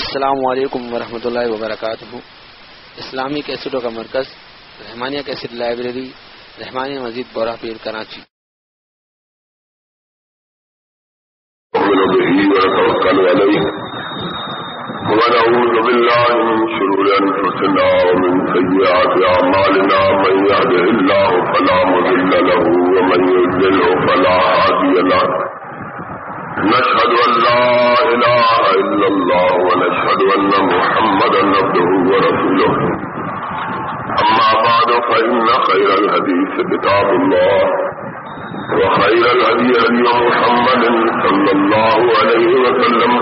السلام علیکم ورحمۃ اللہ وبرکاتہ۔ اسلامی کیسٹوں کا مرکز، رحمانیہ کیسٹ لائبریری، رحمانیہ مزید بورہ پیر کراچی۔ ونعوذ بالله من شرور أنفسنا ومن سيئات أعمالنا من يهده الله فلا مضل له، ومن يضلله فلا هادي له۔ نشهد أن لا إله إلا الله ونشهد أن محمدا عبده ورسوله. أما بعد، فإن خير الحديث كتاب الله، وخير الهدي هدي محمد صلى الله عليه وسلم،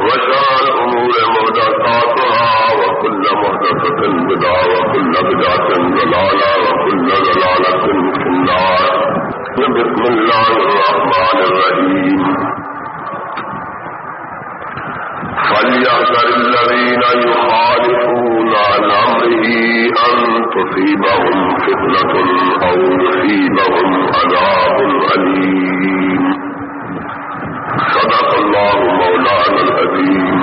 وشر الأمور مهدساتها وكل مهدسة بدعة، وكل بدعة ضلالة، وكل ضلالة في النار. بسم الله الرحمن الرحيم. فليحذر الذين يخالفون عن أمره أن تصيبهم فتنة أو يصيبهم عذاب أليم صدق الله مولانا العظيم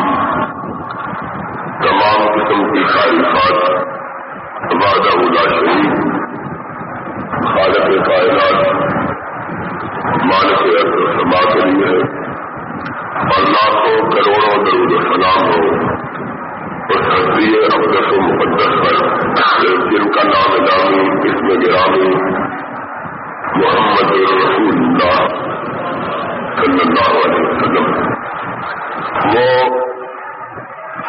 تمام قسم کی تعریفات وعدہ لا شریف خالق کائنات، مالک عرض و سما کے لیے اور لاکھوں کروڑوں درود و سلام ہو۔ اس حسری اقدس و مقدس پر جن کا نام نامی اسم گرامی محمد رسول اللہ صلی اللہ علیہ وسلم۔ وہ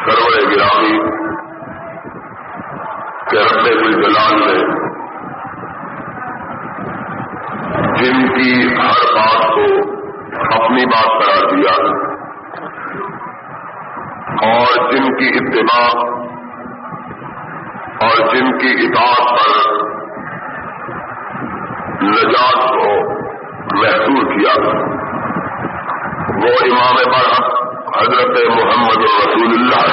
سرور گرامی کے رب الجلال نے جن کی ہر بات کو اپنی بات قرار دیا اور جن کی اتباع اور جن کی اطاعت پر نجات کو محسوس کیا وہ امام برحق حضرت محمد رسول اللہ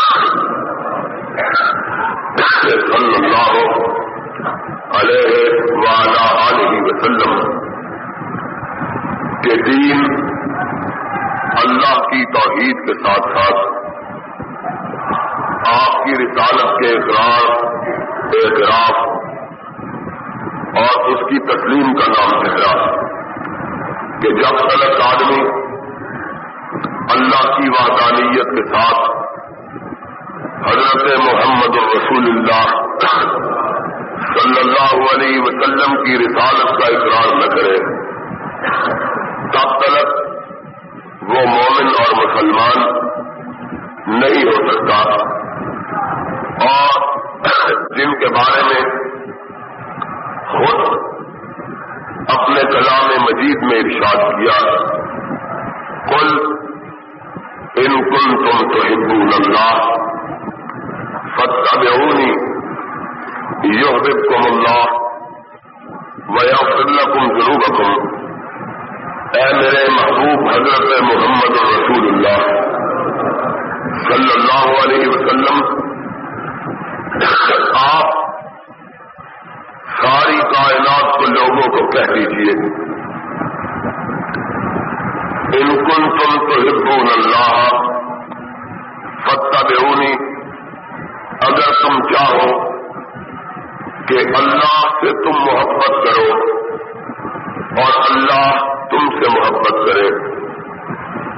صلی اللہ علیہ وعلا علیہ وسلم کے دین اللہ کی توحید کے ساتھ ساتھ آپ کی رسالت کے اقرار اعتراف اور اس کی تسلیم کا نام ٹھہرا کہ جب تلک آدمی اللہ کی وادانیت کے ساتھ حضرت محمد رسول اللہ صلی اللہ علیہ وسلم کی رسالت کا اقرار نہ کرے تب تلک وہ مومن اور مسلمان نہیں ہو سکتا۔ اور جن کے بارے میں خود اپنے کلام مجید میں ارشاد کیا کل ان کل تم تو ہندو اللہ فتح یحببکم اللہ، ویغفر لکم ذنوبکم۔ اے میرے محبوب حضرت محمد رسول اللہ صلی اللہ علیہ وسلم، آپ ساری کائنات کو لوگوں کو کہہ دیجیے ان کن تم تو ہبون اللہ فتح بیونی اگر تم چاہو کہ اللہ سے تم محبت کرو۔ سے محبت کرے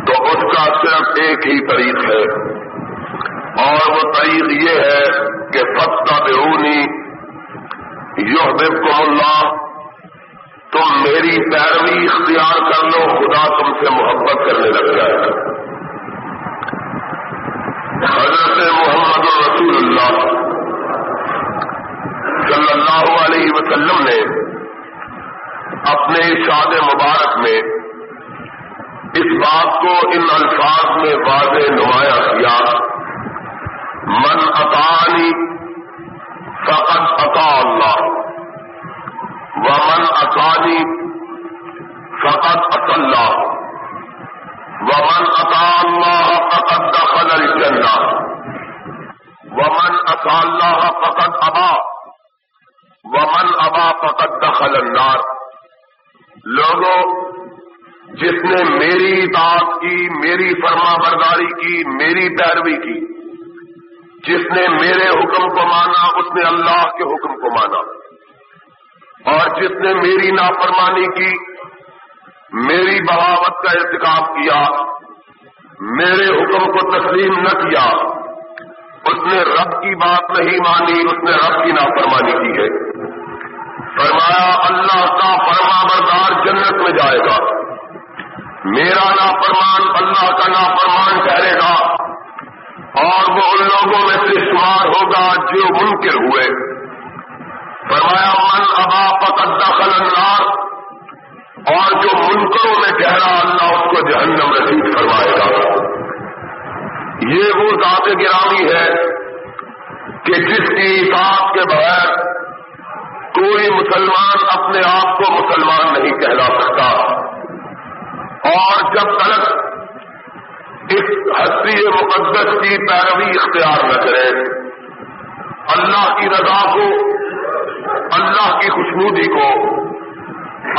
تو اس کا صرف ایک ہی طریق ہے۔ اور وہ طریق یہ ہے کہ فتح بیونی یو اللہ تم میری پیروی اختیار کر لو، خدا تم سے محبت کرنے لگ جائے۔ گا حضرت محمد رسول اللہ صلی اللہ علیہ وسلم نے اپنے شاد مبارک میں اس بات کو ان الفاظ میں واضح نمایاں کیا۔ من اطانی فقط عطا اللہ۔ ومن اطانی فقط اطلّہ ومن اطا اللہ فقط دخل الجنہ۔ ومن اطا اللہ فقط ابا۔ ومن ابا فقط دخل النار۔ لوگوں جس نے میری اطاعت کی، میری فرما برداری کی، میری پیروی کی۔ جس نے میرے حکم کو مانا، اس نے اللہ کے حکم کو مانا۔ اور جس نے میری نافرمانی کی، میری بغاوت کا ارتکاب کیا۔ میرے حکم کو تسلیم نہ کیا۔ اس نے رب کی بات نہیں مانی، اس نے رب کی نافرمانی کی ہے۔ فرمایا، اللہ کا فرما بردار جنت میں جائے گا۔ میرا نافرمان اللہ کا نافرمان ٹھہرے گا اور وہ ان لوگوں میں سے شمار ہوگا جو منکر ہوئے۔ فرمایا، من ابا فقد دخل اللہ اور جو منکروں میں ٹھہرا، اللہ اس کو جہنم رسید فرمائے گا۔ یہ وہ ذات گرامی ہے کہ جس کی اطاعت کے بغیر کوئی مسلمان اپنے آپ کو مسلمان نہیں کہلا سکتا۔ اور جب تک اس ہستی مقدس کی پیروی اختیار نہ کرے، اللہ کی رضا کو، اللہ کی خوشنودی کو،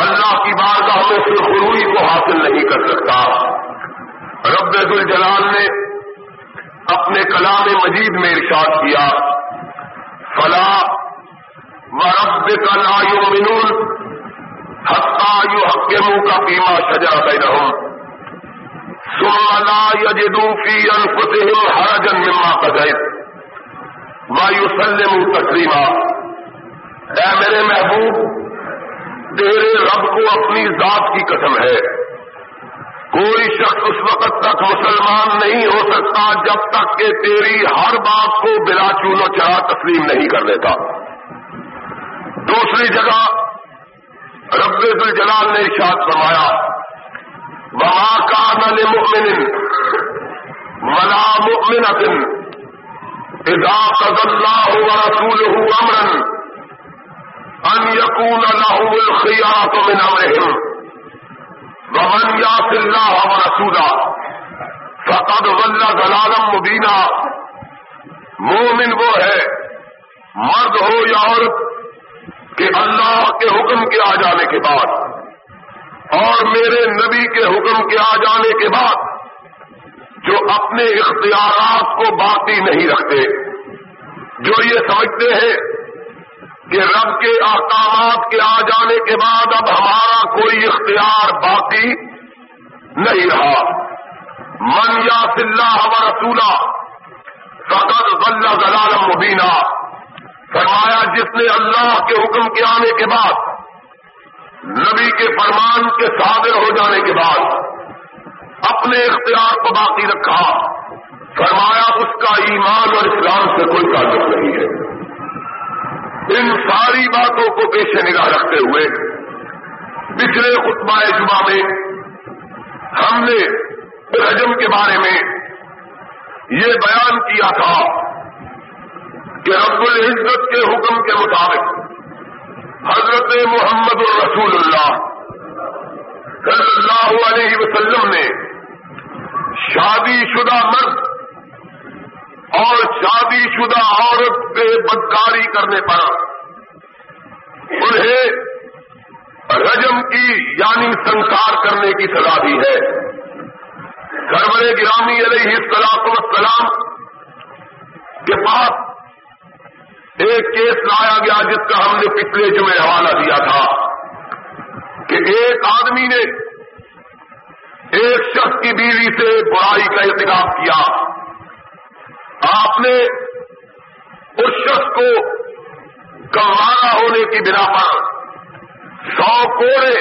اللہ کی بارگاہ میں سرخروئی کو حاصل نہیں کر سکتا۔ رب الجلال نے اپنے کلام مجید میں ارشاد کیا، فلا و رب کا لا یو حقا یو حق کے منہ کا پیما سجا بے رہوں سما یجدو فی انفسہم حرجا مما قضیت ما یسلم تسلیما اے میرے محبوب، تیرے رب کو اپنی ذات کی قسم ہے۔ کوئی شخص اس وقت تک مسلمان نہیں ہو سکتا جب تک کہ تیری ہر بات کو بلا چون و چرا تسلیم نہیں کر دیتا دوسری جگہ رب الجلال نے ارشاد فرمایا وہاں کا نل مؤمن ملا مؤمن اذا قضى الله ورسوله امرا ان يكون له الخيار من امرهم ومن یاس اللہ و رسولا فقد ولہ دلالم مبینہ مومن وہ ہے، مرد ہو یا عورت کہ اللہ کے حکم کے آ جانے کے بعد اور میرے نبی کے حکم کے آ جانے کے بعد جو اپنے اختیارات کو باقی نہیں رکھتے، جو یہ سمجھتے ہیں کہ رب کے احکامات کے آ جانے کے بعد اب ہمارا کوئی اختیار باقی نہیں رہا۔ من یا سلّہ ہم رسولہ فقط غلہ غلال مبینہ فرمایا جس نے اللہ کے حکم کے آنے کے بعد، نبی کے فرمان کے صادر ہو جانے کے بعد، اپنے اختیار کو باقی رکھا، فرمایا اس کا ایمان اور اسلام سے کوئی تعلق نہیں ہے۔ ان ساری باتوں کو پیش نگاہ رکھتے ہوئے، پچھلے خطبہ جمعہ میں ہم نے رجم کے بارے میں یہ بیان کیا تھا کہ رب العزت کے حکم کے مطابق حضرت محمد الرسول اللہ صلی اللہ علیہ وسلم نے شادی شدہ مرد اور شادی شدہ عورت پہ بدکاری کرنے پر انہیں رجم کی یعنی سنسار کرنے کی سزا دی ہے۔ سرور گرامی علیہ السلام وسلام کے پاس ایک کیس لایا گیا جس کا ہم نے پچھلے جمعے حوالہ دیا تھا کہ ایک آدمی نے ایک شخص کی بیوی سے برائی کا احتجاج کیا۔ آپ نے اس شخص کو گوارا ہونے کی بنا پر سو کوڑے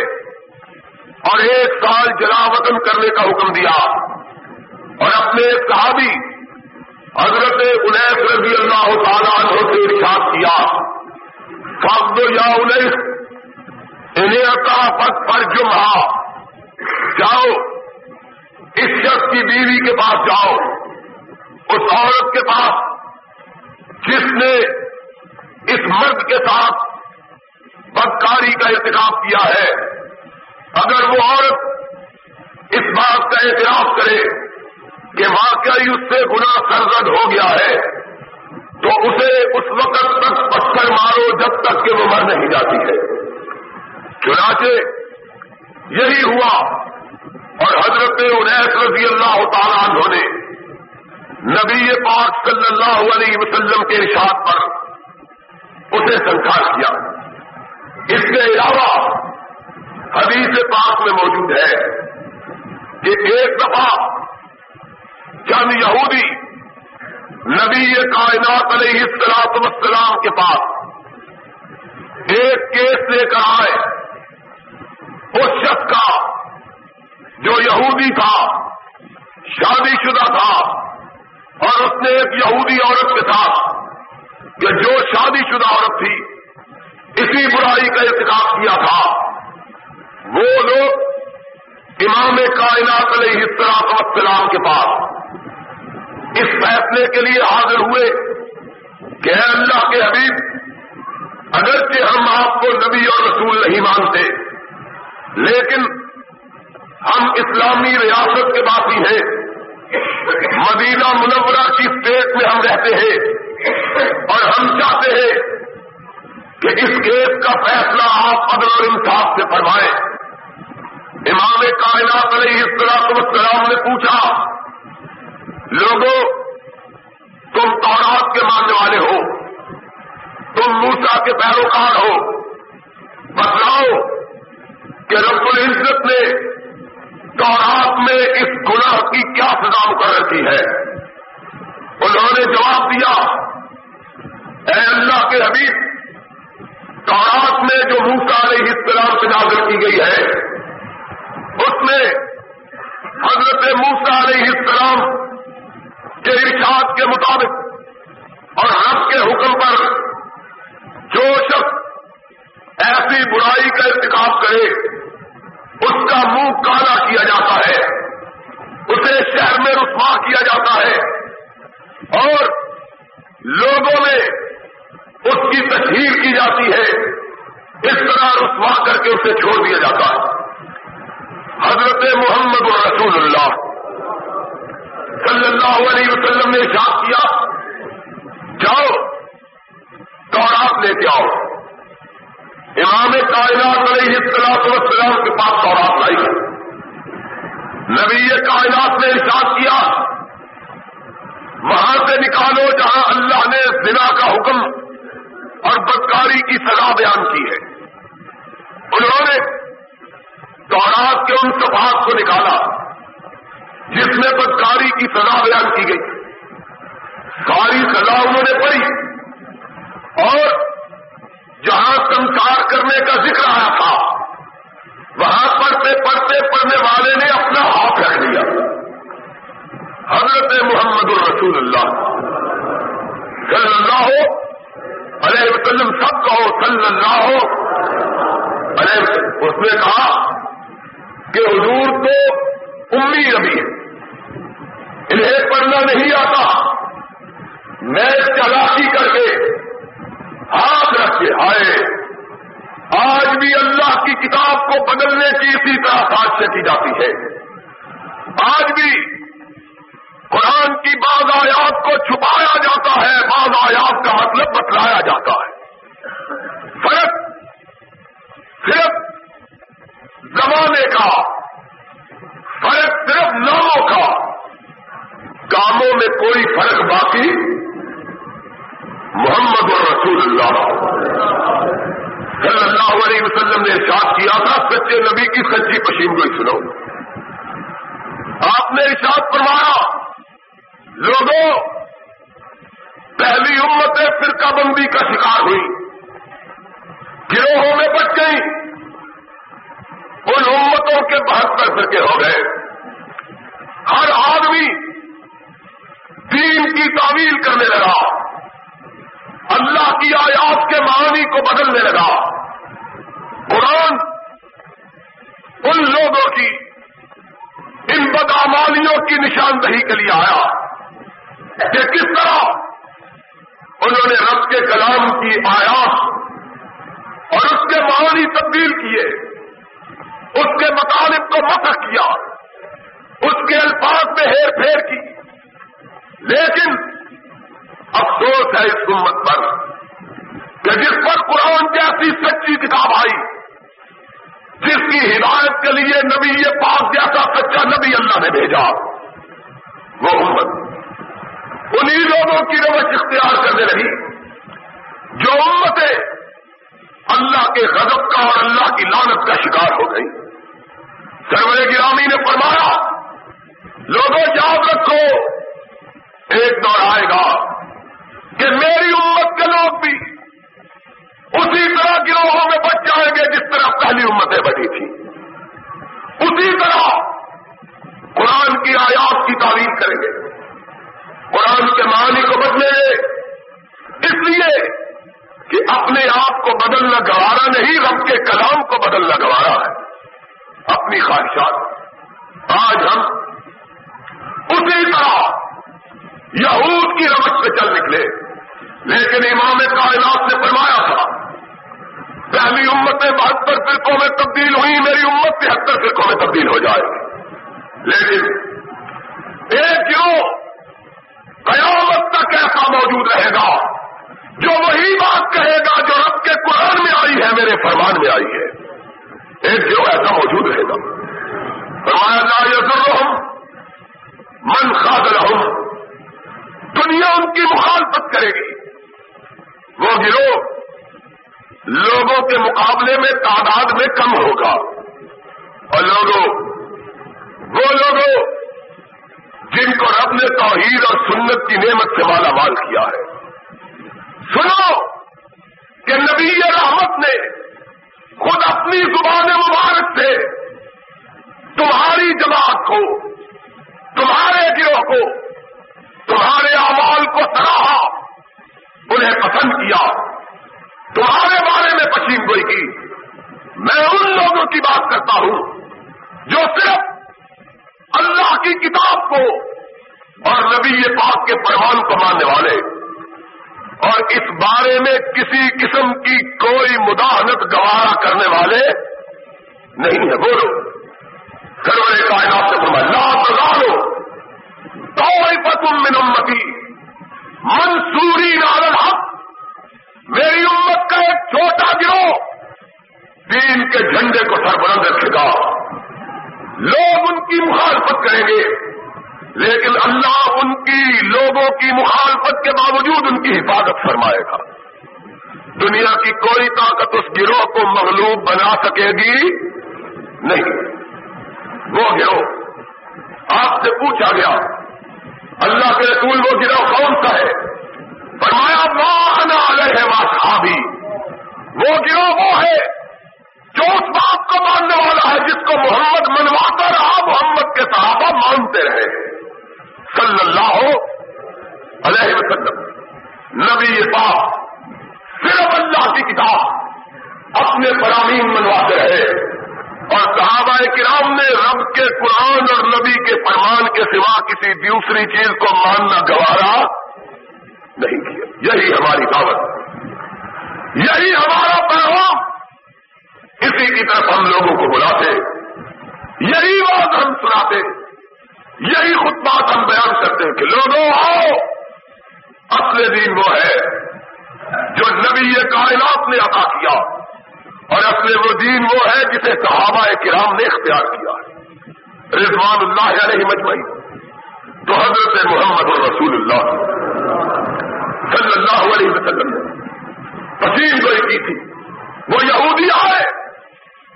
اور ایک سال جلا وطن کرنے کا حکم دیا اور اپنے صحابی حضرت انیس رضی اللہ تعالیٰ عنہ سے ارشاد کیا فخد یا انیس، انہیں کا پت پر جمعہ۔ جاؤ، اس شخص کی بیوی کے پاس جاؤ، اس عورت کے پاس، جس نے اس مرد کے ساتھ بدکاری کا احتجاج کیا ہے۔ اگر وہ عورت اس بات کا اعتراف کرے کہ واقعی اس سے گنا سرزد ہو گیا ہے، تو اسے اس وقت تک پتھر مارو جب تک کہ وہ مر نہیں جاتی ہے۔ چنانچہ یہی ہوا اور حضرت انیس رضی اللہ تعالیٰ عنہ نے نبی پاک صلی اللہ علیہ وسلم کے ارشاد پر اسے سنکار کیا۔ اس کے علاوہ حدیث پاک میں موجود ہے کہ ایک دفعہ چند یہودی نبی کائنات علیہ السلاط وسلام کے پاس ایک کیس لے کر آئے، اس شخص کا جو یہودی تھا، شادی شدہ تھا، اور اس نے ایک یہودی عورت کے ساتھ، کہ جو شادی شدہ عورت تھی، اسی برائی کا ارتکاب کیا تھا۔ وہ لوگ امام کائنات علیہ السلام کے پاس اس فیصلے کے لیے حاضر ہوئے کہ اے اللہ کے حبیب، اگرچہ ہم آپ کو نبی اور رسول نہیں مانتے، لیکن ہم اسلامی ریاست کے باقی ہیں۔ مدینہ منورہ کی اسٹیٹ میں ہم رہتے ہیں۔ اور ہم چاہتے ہیں کہ اس کیس کا فیصلہ آپ عدل اور انصاف سے فرمائیں۔ امام کائنات علیہ السلام السلام نے پوچھا، لوگوں، تم تورات کے ماننے والے ہو، تم موسا کے پیروکار ہو، بتلاؤ کہ رب العزت نے تورات میں اس گناہ کی کیا سزا مقرر کی ہے؟ انہوں نے جواب دیا، اے اللہ کے حبیب، تورات میں جو موسا علیہ السلام سے نازل کی گئی ہے اس میں حضرت موسا علیہ السلام کے ارشاد کے مطابق اور رب کے حکم پر جو شخص ایسی برائی کا ارتکاب کرے، اس کا منہ کالا کیا جاتا ہے، اسے شہر میں رسوا کیا جاتا ہے اور لوگوں میں اس کی تشہیر کی جاتی ہے، اس طرح رسوا کر کے اسے چھوڑ دیا جاتا ہے۔ حضرت محمد رسول اللہ صلی اللہ علیہ وسلم نے اشاعت کیا، جاؤ تو لے کے آؤ۔ امام کائنات علیہ السلام والسلام کے پاس سورات لائی۔ نبی کائنات نے ارشاد کیا، وہاں سے نکالو جہاں اللہ نے زنا کا حکم اور بدکاری کی سزا بیان کی ہے۔ انہوں نے تورات کے ان صفات کو نکالا، جس میں بدکاری کی سزا بیان کی گئی۔ ساری سزا انہوں نے پڑھی اور جہاں سنسار کرنے کا ذکر آیا تھا، وہاں پڑھتے پڑھتے پڑھنے والے نے اپنا ہاتھ رکھ دیا حضرت محمد الرسول اللہ صلی اللہ ہو ارے وسلم، سب کہو صلی اللہ ہو ارے اس نے کہا کہ حضور تو امی ابھی ہے۔ انہیں پڑھنا نہیں آتا۔ میں چلاکی کر کے ہاتھ رکھ کے آئے آج بھی اللہ کی کتاب کو بدلنے کی اسی طرح سازشیں کی جاتی ہے۔ آج بھی قرآن کی بعض آیات کو چھپایا جاتا ہے، بعض آیات کا مطلب بتلایا جاتا ہے۔ فرق صرف زمانے کا فرق صرف ناموں کا۔ کاموں میں کوئی فرق باقی؟ محمد رسول اللہ۔ صلی اللہ علیہ وسلم نے ارشاد کیا تھا، سچے نبی کی سچی پشین کو سنو۔ آپ نے ارشاد فرمایا، لوگوں، پہلی امت فرقہ بندی کا شکار ہوئی گروہوں میں بچ گئی ان امتوں کے بہتر فرقے ہو گئے۔ ہر آدمی دین کی تعویل کرنے لگا۔ اللہ کی آیات کے معانی کو بدلنے لگا۔ قرآن ان لوگوں کی، ان بدامالیوں کی نشاندہی کے لیے آیا۔ کہ کس طرح انہوں نے رب کے کلام کی آیات اور اس کے معانی تبدیل کیے۔ اس کے مطالب کو مسق کیا، اس کے الفاظ میں ہیر پھیر کی۔ لیکن افسوس ہے اس امت پر کہ جس پر قرآن جیسی سچی کتاب آئی، جس کی ہدایت کے لیے نبی یہ پاک جیسا سچا نبی اللہ نے بھیجا، وہ امت۔ انہی لوگوں کی روش اختیار کرنے رہی جو امتیں اللہ کے غضب کا اور اللہ کی لانت کا شکار ہو گئی سرور گرامی نے فرمایا، لوگوں یاد رکھو، ایک دور آئے گا کہ میری امت کے لوگ بھی اسی طرح گروہوں میں بچ جائیں گے جس طرح پہلی امتیں بڑھی تھی اسی طرح قرآن کی آیات کی تعریف کریں گے۔ قرآن کے معنی کو بدلیں گے۔ اس لیے کہ اپنے آپ کو بدلنا گوارا نہیں، رب کے کلام کو بدلنا گوارا ہے۔ اپنی خواہشات آج ہم اسی طرح یہود کی رمت پہ چل نکلے۔ لیکن امام کائنات نے فرمایا تھا، پہلی امتیں بہتر فرقوں میں تبدیل ہوئی، میری امت تہتر فرقوں میں تبدیل ہو جائے۔ لیکن ایک گروہ قیامت تک ایسا موجود رہے گا، جو وہی بات کہے گا جو رب کے قرآن میں آئی ہے، میرے فرمان میں آئی ہے۔ ایک گروہ ایسا موجود رہے گا۔ فرمایا، لا یزرہم من خاص دنیا ان کی مخالفت کرے گی۔ وہ گروہ لوگوں کے مقابلے میں تعداد میں کم ہوگا۔ اور لوگوں، وہ لوگوں جن کو رب نے توحید اور سنت کی نعمت سے مالا مال کیا ہے۔ سنو کہ نبی رحمت نے خود اپنی زبان مبارک سے تمہاری جماعت کو، تمہارے گروہ کو، تمہارے اعمال کو سراہا، انہیں پسند کیا۔ تمہارے بارے میں پشیم گوئی کی۔ میں ان لوگوں کی بات کرتا ہوں جو صرف اللہ کی کتاب کو اور نبی پاک کے پروان کو ماننے والے۔ اور اس بارے میں کسی قسم کی کوئی مداحنت گوارا کرنے والے نہیں ہے بولو۔ سرور کائنات سے تم اللہ تزالو کوئی من امتی منصوری نال حق میری امت کا ایک چھوٹا گروہ دین کے جھنڈے کو سربرند رکھے گا۔ لوگ ان کی مخالفت کریں گے۔ لیکن اللہ ان کی لوگوں کی مخالفت کے باوجود ان کی حفاظت فرمائے گا۔ دنیا کی کوئی طاقت اس گروہ کو مغلوب بنا سکے گی نہیں۔ وہ گروہ آپ سے پوچھا گیا، اللہ کے رسول وہ گروہ کون سا ہے؟ فرمایا واہنا علیہ صحابی۔ وہ گروہ وہ ہے جو اس بات کو ماننے والا ہے، جس کو محمد منواتا رہا، محمد کے صحابہ مانتے رہے۔ صلی اللہ علیہ وسلم. نبی پاک صرف اللہ کی کتاب اپنے فرامین منواتے رہے اور صحابہ کرام نے رب کے قرآن اور نبی کے فرمان کے سوا کسی دوسری چیز کو ماننا گوارا نہیں کیا. یہی ہماری دعوت. یہی ہمارا پیغام. اسی کی طرف ہم لوگوں کو بلاتے. یہی بات ہم سناتے. یہی خود بات ہم بیان کرتے ہیں کہ لوگوں، آؤ۔ اصل دین وہ ہے جو نبی کائنات نے عطا کیا۔ اور اصل وہ دین وہ ہے جسے صحابہ کرام نے اختیار کیا۔ رضوان اللہ علیہ مجمعی تو حضرت محمد رسول اللہ صلی اللہ علیہ وسلم نے پسین گوئی کی تھی۔ وہ یہودی آئے۔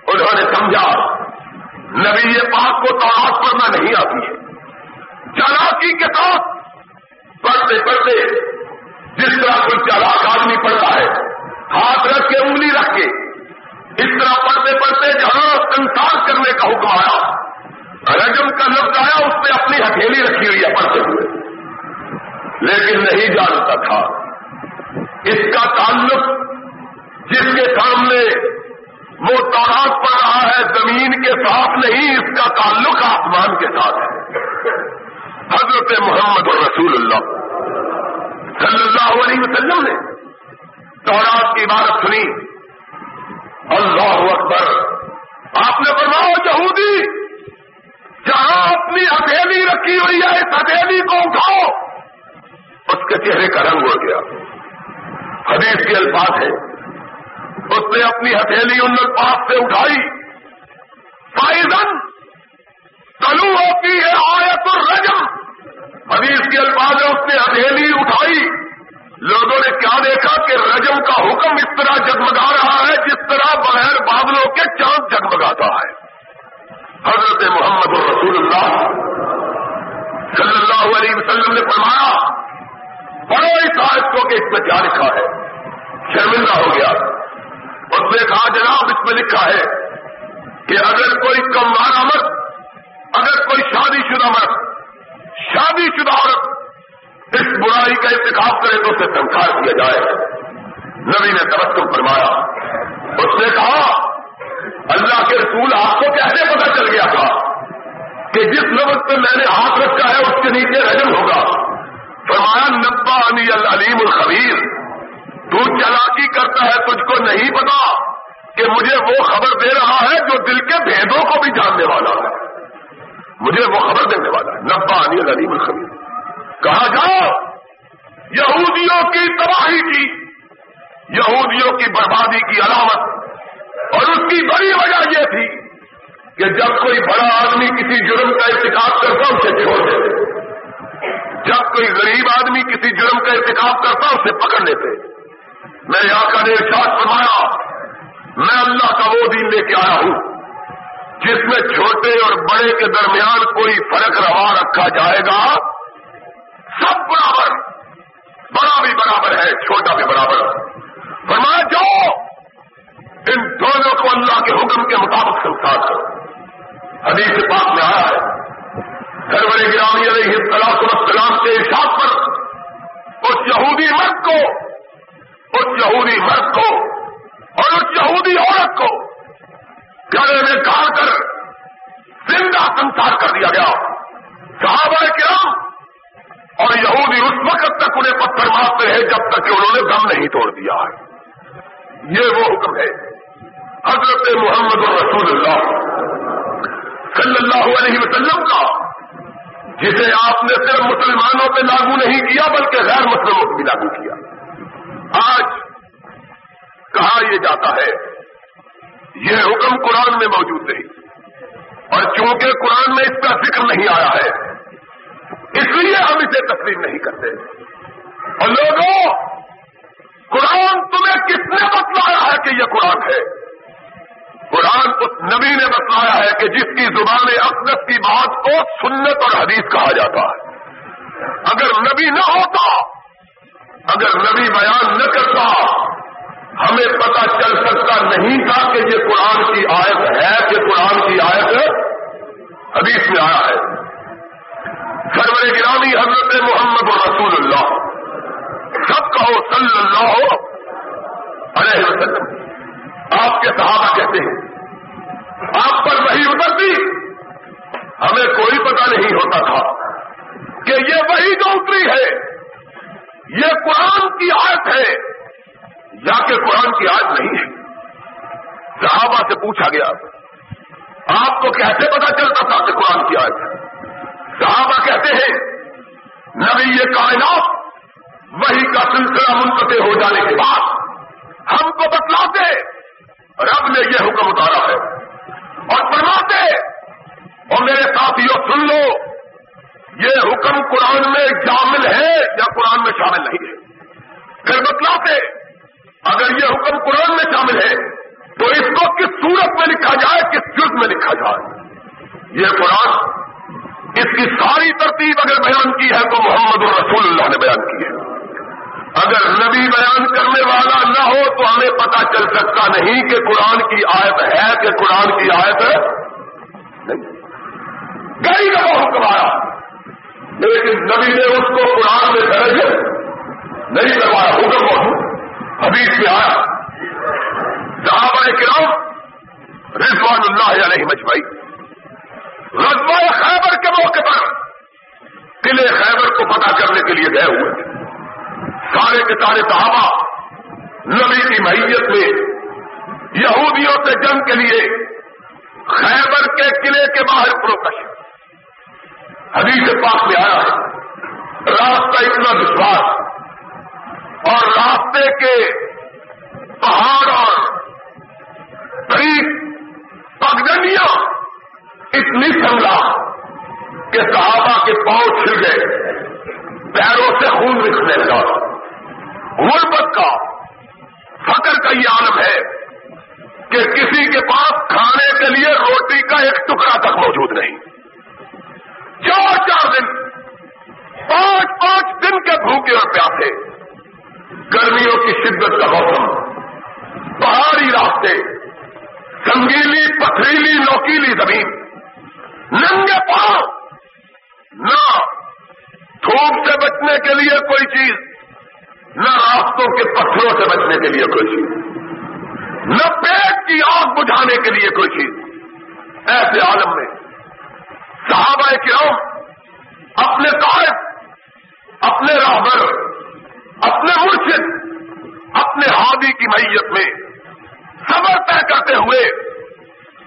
انہوں نے سمجھا، نبی پاک کو تعداد پڑھنا نہیں آتی ہے۔ چالاکی کے ساتھ پڑھتے پڑھتے جس طرح کوئی چالاک آدمی پڑھتا ہے، ہاتھ رکھ کے انگلی رکھ کے، اس طرح پڑھتے پڑھتے جہاں سنسار کرنے کا حکم آیا۔ رجم کا لفظ آیا، اس پہ اپنی ہتھیلی رکھی ہوئی ہے پڑھتے ہوئے۔ لیکن نہیں جانتا تھا۔ اس کا تعلق جس کے سامنے وہ تعداد پڑ رہا ہے، زمین کے ساتھ نہیں، اس کا تعلق آسمان کے ساتھ ہے۔ حضرت محمد رسول اللہ صلی اللہ علیہ وسلم نے تورات کی بات سنی۔ اللہ اکبر۔ آپ نے فرماؤ یہودی، جہاں اپنی ہتھیلی رکھی ہوئی ہے، اس ہتھیلی کو اٹھاؤ۔ اس کے چہرے کا رنگ اڑ گیا۔ حدیث کے الفاظ ہے اس نے اپنی ہتھیلی ان الفاظ سے اٹھائی۔ فائزن تلو ہوتی ہے آیت الرجم۔ حدیث کے الفاظ اس نے ہتھیلی اٹھائی۔ لوگوں نے کیا دیکھا کہ رجم کا حکم اس طرح جگمگا رہا ہے جس طرح بغیر بادلوں کے چاند جگمگاتا ہے۔ حضرت محمد رسول اللہ صلی اللہ علیہ وسلم نے فرمایا پڑھو اس آیت کو کہ اس میں کیا لکھا ہے؟ شرمندہ ہو گیا۔ اس نے کہا، جناب، اس میں لکھا ہے کہ اگر کوئی کموارا مرد اگر کوئی شادی شدہ مرد شادی شدہ عورت اس برائی کا انتخاب کرے تو اسے سنسار کیا جائے۔ نبی نے تبسم فرمایا۔ اس نے کہا، اللہ کے رسول آپ کو کیسے پتا چل گیا تھا کہ جس لفظ پہ میں نے ہاتھ رکھا ہے اس کے نیچے رجم ہوگا؟ فرمایا، نبا علی العلیم الخبیر۔ تو چلاکی کرتا ہے، تجھ کو نہیں پتا کہ مجھے وہ خبر دے رہا ہے جو دل کے بھیدوں کو بھی جاننے والا ہے۔ مجھے وہ خبر دینے والا ہے۔ نبا علی العلیم الخبیر۔ کہا، جاؤ، یہودیوں کی تباہی کی، یہودیوں کی بربادی کی علامت۔ اور اس کی بڑی وجہ یہ تھی کہ جب کوئی بڑا آدمی کسی جرم کا ارتکاب کرتا اسے چھوڑ دیتے جب کوئی غریب آدمی کسی جرم کا ارتکاب کرتا اسے پکڑ لیتے میں یہاں کا ارشاد فرمایا، میں اللہ کا وہ دین لے کے آیا ہوں۔ جس میں چھوٹے اور بڑے کے درمیان کوئی فرق روا رکھا جائے گا، سب برابر۔ بڑا بھی برابر ہے، چھوٹا بھی برابر۔ فرمایا جاؤ ان دونوں کو اللہ کے حکم کے مطابق سنسار کرو۔ حدیث پاک میں آیا ہے سرور گرامی علیہ السلام السلام کے حساب پر، اس یہودی مرد کو، اس یہودی مرد کو اور اس یہودی عورت کو گلے میں کاٹ کر زندہ سنسار کر دیا گیا۔ صحابہ کرام اور یہودی اس وقت تک انہیں پتھر مارتے رہے جب تک کہ انہوں نے دم نہیں توڑ دیا ہے۔ یہ وہ حکم ہے۔ حضرت محمد رسول اللہ صلی اللہ علیہ وسلم کا، جسے آپ نے صرف مسلمانوں پہ لاگو نہیں کیا بلکہ غیر مسلموں پہ بھی لاگو کیا۔ آج کہا یہ جاتا ہے یہ حکم قرآن میں موجود نہیں۔ اور چونکہ قرآن میں اس کا ذکر نہیں آیا ہے، اس لیے ہم اسے تسلیم نہیں کرتے۔ اور لوگوں، قرآن تمہیں کس نے بتلایا ہے کہ یہ قرآن ہے؟ قرآن اس نبی نے بتلایا ہے کہ جس کی زبان اقدس کی بات کو سنت اور حدیث کہا جاتا ہے۔ اگر نبی نہ ہوتا، اگر نبی بیان نہ کرتا ہمیں پتا چل سکتا نہیں تھا کہ یہ قرآن کی آیت ہے کہ قرآن کی آیت حدیث میں آیا ہے۔ سرور گرامی حضرت محمد و رسول اللہ سب کہو صلی اللہ علیہ وسلم، آپ کے صحابہ کہتے ہیں، آپ پر وہی اترتی، ہمیں کوئی پتہ نہیں ہوتا تھا کہ یہ وہی جو اتری ہے، یہ قرآن کی آیت ہے۔ یا کہ قرآن کی آیت نہیں ہے۔ صحابہ سے پوچھا گیا، آپ کو کیسے پتا چلتا تھا کہ قرآن کی آیت ہے؟ صحابہ کہتے ہیں، نبی یہ کائنات وہی کا سلسلہ منقطع ہو جانے کے بعد ہم کو بتلاتے، رب نے یہ حکم اتارا ہے۔ اور فرماتے اور میرے ساتھیوں سن لو، یہ حکم قرآن میں شامل ہے یا قرآن میں شامل نہیں ہے؟ پھر بتلاتے اگر یہ حکم قرآن میں شامل ہے، تو اس کو کس صورت میں لکھا جائے، کس جز میں لکھا جائے؟ یہ قرآن اس کی ساری ترتیب اگر بیان کی ہے، تو محمد رسول اللہ نے بیان کی ہے۔ اگر نبی بیان کرنے والا نہ ہو، تو ہمیں پتا چل سکتا نہیں کہ قرآن کی آیت ہے کہ قرآن کی آیت نہیں۔ گئی کا وہ حکم آیا۔ لیکن نبی نے اس کو قرآن میں درج نہیں کروایا، حکم بہت حبیب سے آیا۔ صحابہ کرام رضوان اللہ علیہ مجمعی رضبہ خیبر کے موقع پر قلعے خیبر کو پتا کرنے کے لیے گئے ہوئے تھے۔ سارے کے سارے صحابہ نبی کی میت میں یہودیوں سے جنگ کے لیے خیبر کے قلعے کے باہر پروکش حدیث پاس میں آیا۔ ہے راستہ اتنا وشواس اور راستے کے پہاڑ اور طریق پگڈنیاں اتنی سملا کہ صحابہ کے پاؤں چھل گئے، پیروں سے خون نکلنے لگا۔ غربت کا فقر کا یہ عالم ہے کہ کسی کے پاس کھانے کے لیے روٹی کا ایک ٹکڑا تک موجود نہیں۔ چار چار دن، پانچ پانچ دن کے بھوکے اور پیاسے۔ گرمیوں کی شدت کا موسم، پہاڑی راستے، سنگیلی، پتھریلی، نوکیلی زمین ننگے پاؤں نہ دھوپ سے بچنے کے لیے کوئی چیز، نہ راستوں کے پتھروں سے بچنے کے لیے کوئی چیز، نہ پیٹ کی آگ بجھانے کے لیے کوئی چیز۔ ایسے عالم میں صحابہ کرام اپنے قائد، اپنے راہبر اپنے مرشد، اپنے ہادی کی میت میں صبر طے کرتے ہوئے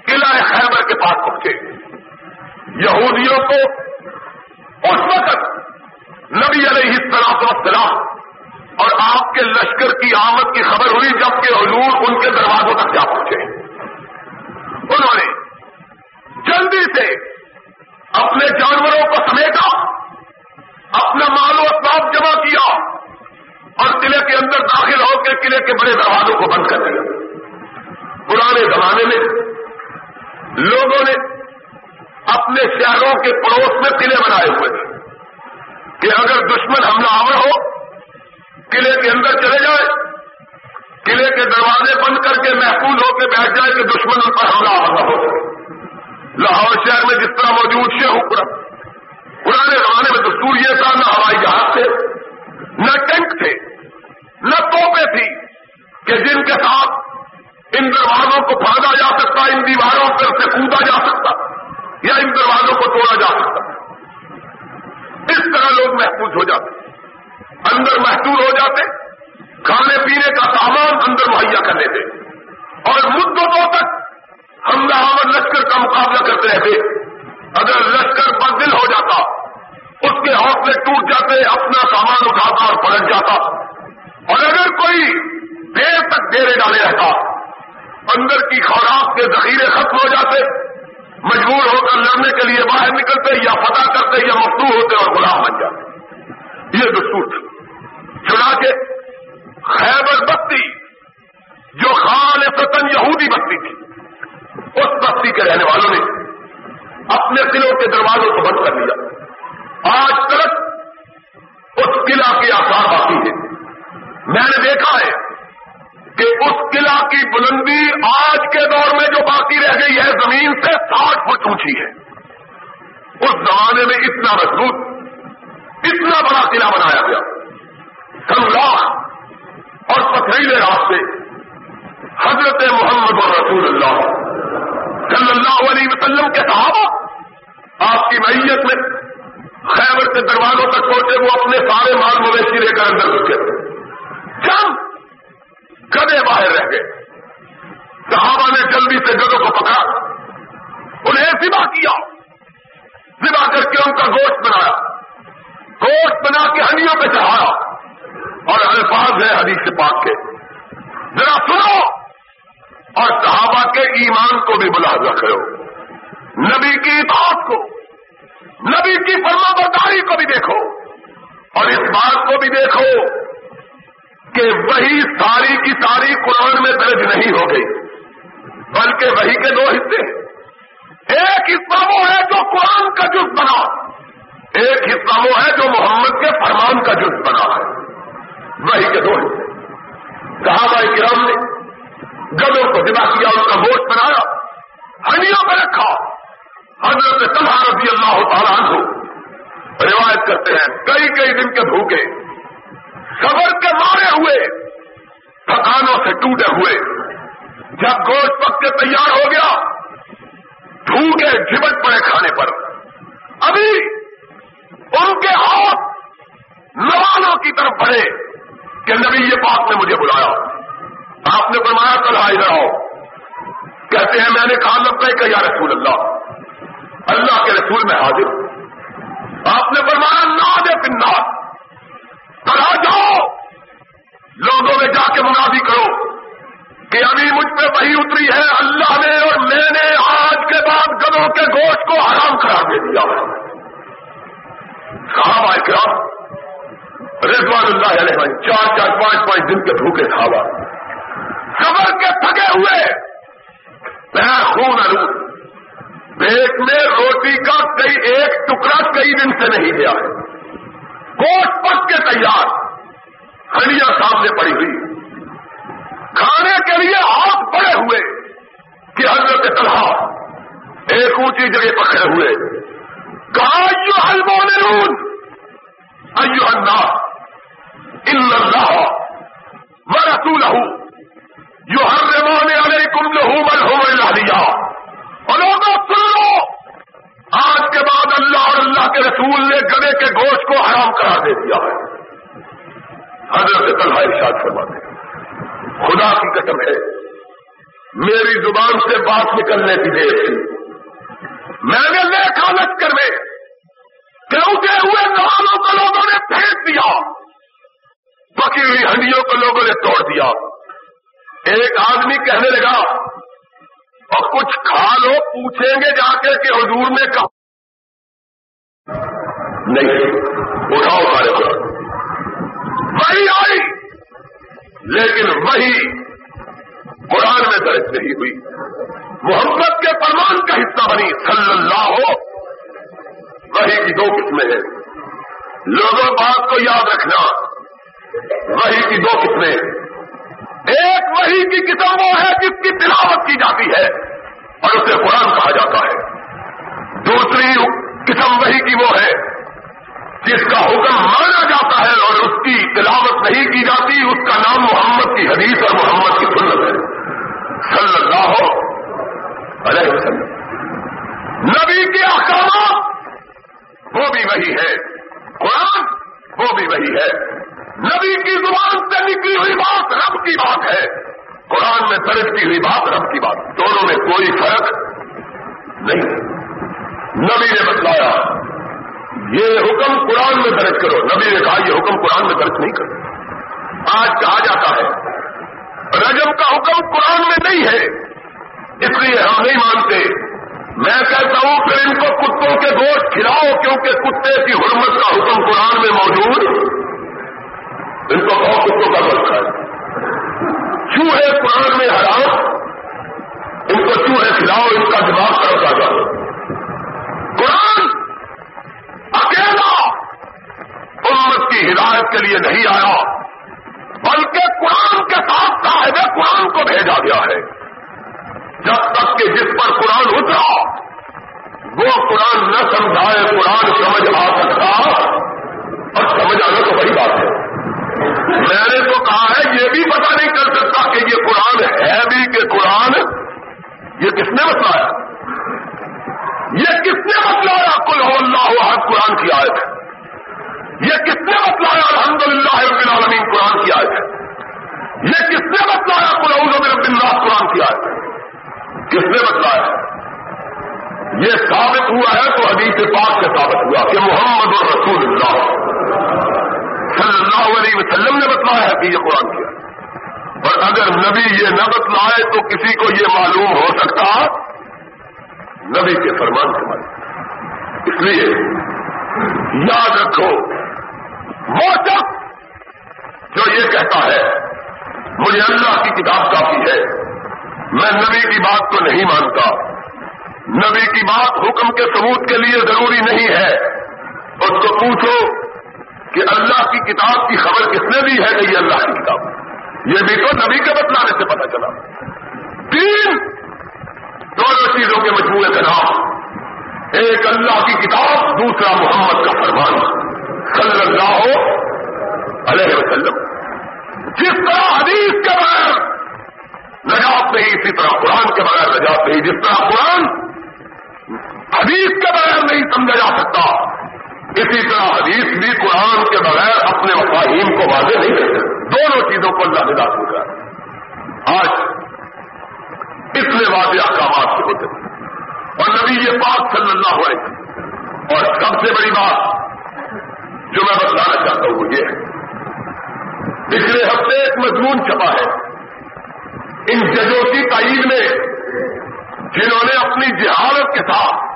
قلعہ خیبر کے پاس پہنچے۔ یہودیوں کو اس وقت نبی علیہ السلام وسلام اور آپ کے لشکر کی آمد کی خبر ہوئی جبکہ حضور ان کے دروازوں تک جا پہنچے۔ انہوں نے جلدی سے اپنے جانوروں کو سمیٹا، اپنا مال و اسباب جمع کیا۔ اور قلعے کے اندر داخل ہو کے قلعے کے بڑے دروازوں کو بند کر دیا۔ پرانے زمانے میں لوگوں نے اپنے شہروں کے پڑوس میں قلعے بنائے ہوئے تھے کہ اگر دشمن حملہ آور ہو، قلعے کے اندر چلے جائے، قلعے کے دروازے بند کر کے محفوظ ہو کے بیٹھ جائے کہ دشمن ان پر حملہ آنا ہو۔ لاہور شہر میں جس طرح موجود شہ حکرم پرانے زمانے میں دستور یہ تھا نہ ہوائی جہاز تھے۔ نہ ٹینک تھے، نہ توپے تھی کہ جن کے ساتھ ان دروازوں کو پھادا جا سکتا، ان دیواروں پر سے کودا جا سکتا یا ان دروازوں کو توڑا جا سکتا۔ اس طرح لوگ محفوظ ہو جاتے، اندر محدود ہو جاتے، کھانے پینے کا سامان اندر مہیا کر لیتے۔ اور مدتوں تک ہم آمد لشکر کا مقابلہ کرتے رہتے۔ اگر لشکر بدل ہو جاتا اس کے حوصلے ٹوٹ جاتے، اپنا سامان اٹھاتا اور پلٹ جاتا۔ اور اگر کوئی دیر تک ڈیرے ڈالے رہتا، اندر کی خوراک کے ذخیرے ختم ہو جاتے، مجبور ہو کر لڑنے کے لیے باہر نکلتے، یا فتح کرتے، یا مفتو ہوتے اور غلام بن جاتے۔ یہ دستور تھا۔ چنا کے خیبر بستی، جو خان فتن یہودی بستی تھی، اس بستی کے رہنے والوں نے اپنے قلعوں کے دروازوں کو بند کر دیا۔ آج تک اس قلعہ کے آسار باقی ہے میں نے دیکھا ہے کہ اس قلعہ کی بلندی آج کے دور میں جو باقی رہ گئی ہے، زمین سے ساٹھ فٹ اونچی ہے۔ اس زمانے میں اتنا مضبوط، اتنا بڑا قلعہ بنایا گیا۔ لاکھ اور پتھریلے راستے حضرت محمد رسول اللہ صلی اللہ علیہ وسلم کے صحابہ آپ کی میت میں خیبر کے دروازوں تک پہنچے، وہ اپنے سارے مال مویشی لے کر اندر رکے۔ چند گدے باہر رہ گئے۔ صحابہ نے جلدی سے گدوں کو پکڑا۔ انہیں سبا کیا۔ سبا کر کے ان کا گوشت بنایا۔ گوشت بنا کے ہنیوں پہ چڑھایا۔ اور الفاظ ہے حدیث پاک کے۔ ذرا سنو۔ اور صحابہ کے ایمان کو بھی بلا رکھ ہو نبی کی بات کو۔ نبی کی فرما برداری کو بھی دیکھو اور اس بات کو بھی دیکھو کہ وہی ساری کی ساری قرآن میں درج نہیں ہو گئی، بلکہ وہی کے دو حصے ایک حصہ وہ ہے جو قرآن کا جز بنا، ایک حصہ وہ ہے جو محمد کے فرمان کا جز بنا۔ ہے وہی کے دو حصے۔ صحابہ کرام نے گدوں کو جدا کیا اس کا گوشت بنایا ہڈیوں پہ رکھا۔ حضرت رضی اللہ تعالیٰ کو روایت کرتے ہیں، کئی کئی دن کے بھوکے صبر کے مارے ہوئے، تھکانوں سے ٹوٹے ہوئے، جب گوشت پک کے تیار ہو گیا، بھوکے جھبٹ پڑے کھانے پر۔ ابھی ان کے ہاتھ نوانوں کی طرف بڑھے کہ نبی یہ بات نے مجھے بلایا۔ آپ نے فرمایا کل حاضر آؤ۔ کہتے ہیں، میں نے کہا لگتا ہے کہ یا رسول اللہ۔ اللہ کے رسول میں حاضر آپ نے فرمایا، نہ دے پنڈا کل آ جاؤ۔ لوگوں میں جا کے منافی کرو کہ ابھی مجھ پہ وہی اتری ہے۔ اللہ نے اور میں نے آج کے بعد جانوروں کے گوشت کو حرام قرار دے دیا صحابہ کرام رضوان اللہ علیہ چار چار پانچ پانچ دن کے بھوکے کھاوا سبر کے تھکے ہوئے۔ پیر خون ارو پیٹ میں روٹی کا کئی ایک ٹکڑا کئی دن سے نہیں دیا ہے۔ گوشت پک کے تیار۔ ہنڈیاں سامنے پڑی ہوئی۔ کھانے کے لیے ہاتھ پڑے ہوئے کہ حضرت طلحہ ایک اونچی جگہ پکڑے ہوئے۔ کہا یو المومنون ایو اللہ اللہ و رسولہ یو ہر مونے علیہ کم لہو من ہو اللہ لوگوں سن لو آج کے بعد اللہ اور اللہ کے رسول نے گلے کے گوشت کو حرام کرا دے دیا ہے۔ حضرت طلحہ ارشاد فرماتے خدا کی قسم ہے، میری زبان سے بات نکلنے کی دیر تھی۔ میں نے لے خالت میں ہوئے نوانوں کو لوگوں نے پھینک دیا۔ پکی ہوئی ہنڈیوں کو لوگوں نے توڑ دیا۔ ایک آدمی کہنے لگا اور کچھ کھا لو، پوچھیں گے جا کے کہ حضور نے کہا۔ نہیں، اٹھاؤ سارے کو۔ وہی آئی، لیکن وہی قرآن میں درج نہیں ہوئی۔ محمد کے فرمان کا حصہ بنی، صلی اللہ ہو۔ وہی کی دو قسمیں ہیں۔ لوگوں بات کو یاد رکھنا، وہی کی دو قسمیں ایک وہی کی قسم وہ ہے جس کی تلاوت کی جاتی ہے اور اسے قرآن کہا جاتا ہے۔ دوسری قسم وہی کی وہ ہے جس کا حکم مانا جاتا ہے اور اس کی تلاوت نہیں کی جاتی، اس کا نام محمد کی حدیث اور محمد کی سنت ہے۔ صلی اللہ علیہ وسلم۔ نبی کے احکامات، وہ بھی وہی ہے۔ قرآن، وہ بھی وہی ہے۔ نبی کی زبان سے نکلی ہوئی بات رب کی بات ہے۔ قرآن میں درج کی ہوئی بات رب کی بات۔ دونوں میں کوئی فرق نہیں۔ نبی نے بتلایا، یہ حکم قرآن میں درج کرو۔ نبی نے کہا، یہ حکم قرآن میں درج نہیں کرو۔ آج کہا جاتا ہے، رجب کا حکم قرآن میں نہیں ہے۔ اس لیے ہم نہیں مانتے۔ میں کہتا ہوں، پھر ان کو کتوں کے گوشت کھلاؤ، کیونکہ کتے کی حرمت کا حکم قرآن میں موجود ان کو بہت کتوں کا گوشت ہے چوہے قرآن میں حرام؟ ان کو چوہے کھلاؤ؟ ان کا دماغ کرتا جاؤ قرآن اکیلا امت کی ہدایت کے لیے نہیں آیا، بلکہ قرآن کے ساتھ صاحب قرآن کو بھیجا گیا ہے۔ جب تک کہ جس پر قرآن اترا، وہ قرآن نہ سمجھائے قرآن سمجھ آ سکتا اور سمجھانا تو بڑی بات ہے۔ میں نے تو کہا ہے، یہ بھی پتا نہیں کر سکتا کہ یہ قرآن ہے بھی کہ قرآن یہ کس نے بتلایا؟ یہ کس نے بتلایا؟ کل ہو اللہ حد قرآن کی آیت ہے۔ یہ کس نے بتلایا؟ الحمد للہ العالمین، قرآن کی آیت ہے۔ یہ کس نے بتلایا؟ کل رب اللہ قرآن کی آیت ہے۔ کس نے بتلایا؟ یہ ثابت ہوا ہے تو حدیث پاک سے ثابت ہوا کہ محمد اور رسول اللہ۔ صلی اللہ علیہ وسلم نے بتلایا ہے کہ یہ قرآن کیا اور اگر نبی یہ نہ بتلائے تو کسی کو یہ معلوم ہو سکتا نبی کے فرمان کے بارے اس لیے یاد رکھو وہ شخص جو یہ کہتا ہے، مجھے اللہ کی کتاب کافی ہے۔ میں نبی کی بات کو نہیں مانتا۔ نبی کی بات حکم کے ثبوت کے لیے ضروری نہیں ہے۔ اس کو پوچھو کہ اللہ کی کتاب کی خبر کس نے دی ہے کہ یہ اللہ کی کتاب یہ بھی تو نبی کے بتلانے سے پتا چلا۔ تین دونوں چیزوں کے مجموعے کا نام۔ ایک اللہ کی کتاب، دوسرا محمد کا فرمان۔ صلی اللہ علیہ وسلم۔ جس طرح حدیث کے بعد نجات نہیں، اسی طرح قرآن کے بغیر نجات نہیں۔ جس طرح قرآن حدیث کے بغیر نہیں سمجھا جا سکتا اسی طرح حدیث بھی قرآن کے بغیر اپنے مفاہیم کو واضح نہیں کرتے دونوں چیزوں کو اللہ ندا ہو کر آج اس میں واضح احکامات سے ہوتے اور نبی یہ بات صلی اللہ علیہ اور سب سے بڑی بات جو میں بتلانا چاہتا ہوں وہ یہ ہے۔ پچھلے ہفتے ایک مضمون چھپا ہے۔ ان ججوں کی تعین میں جنہوں نے اپنی جہالت کے ساتھ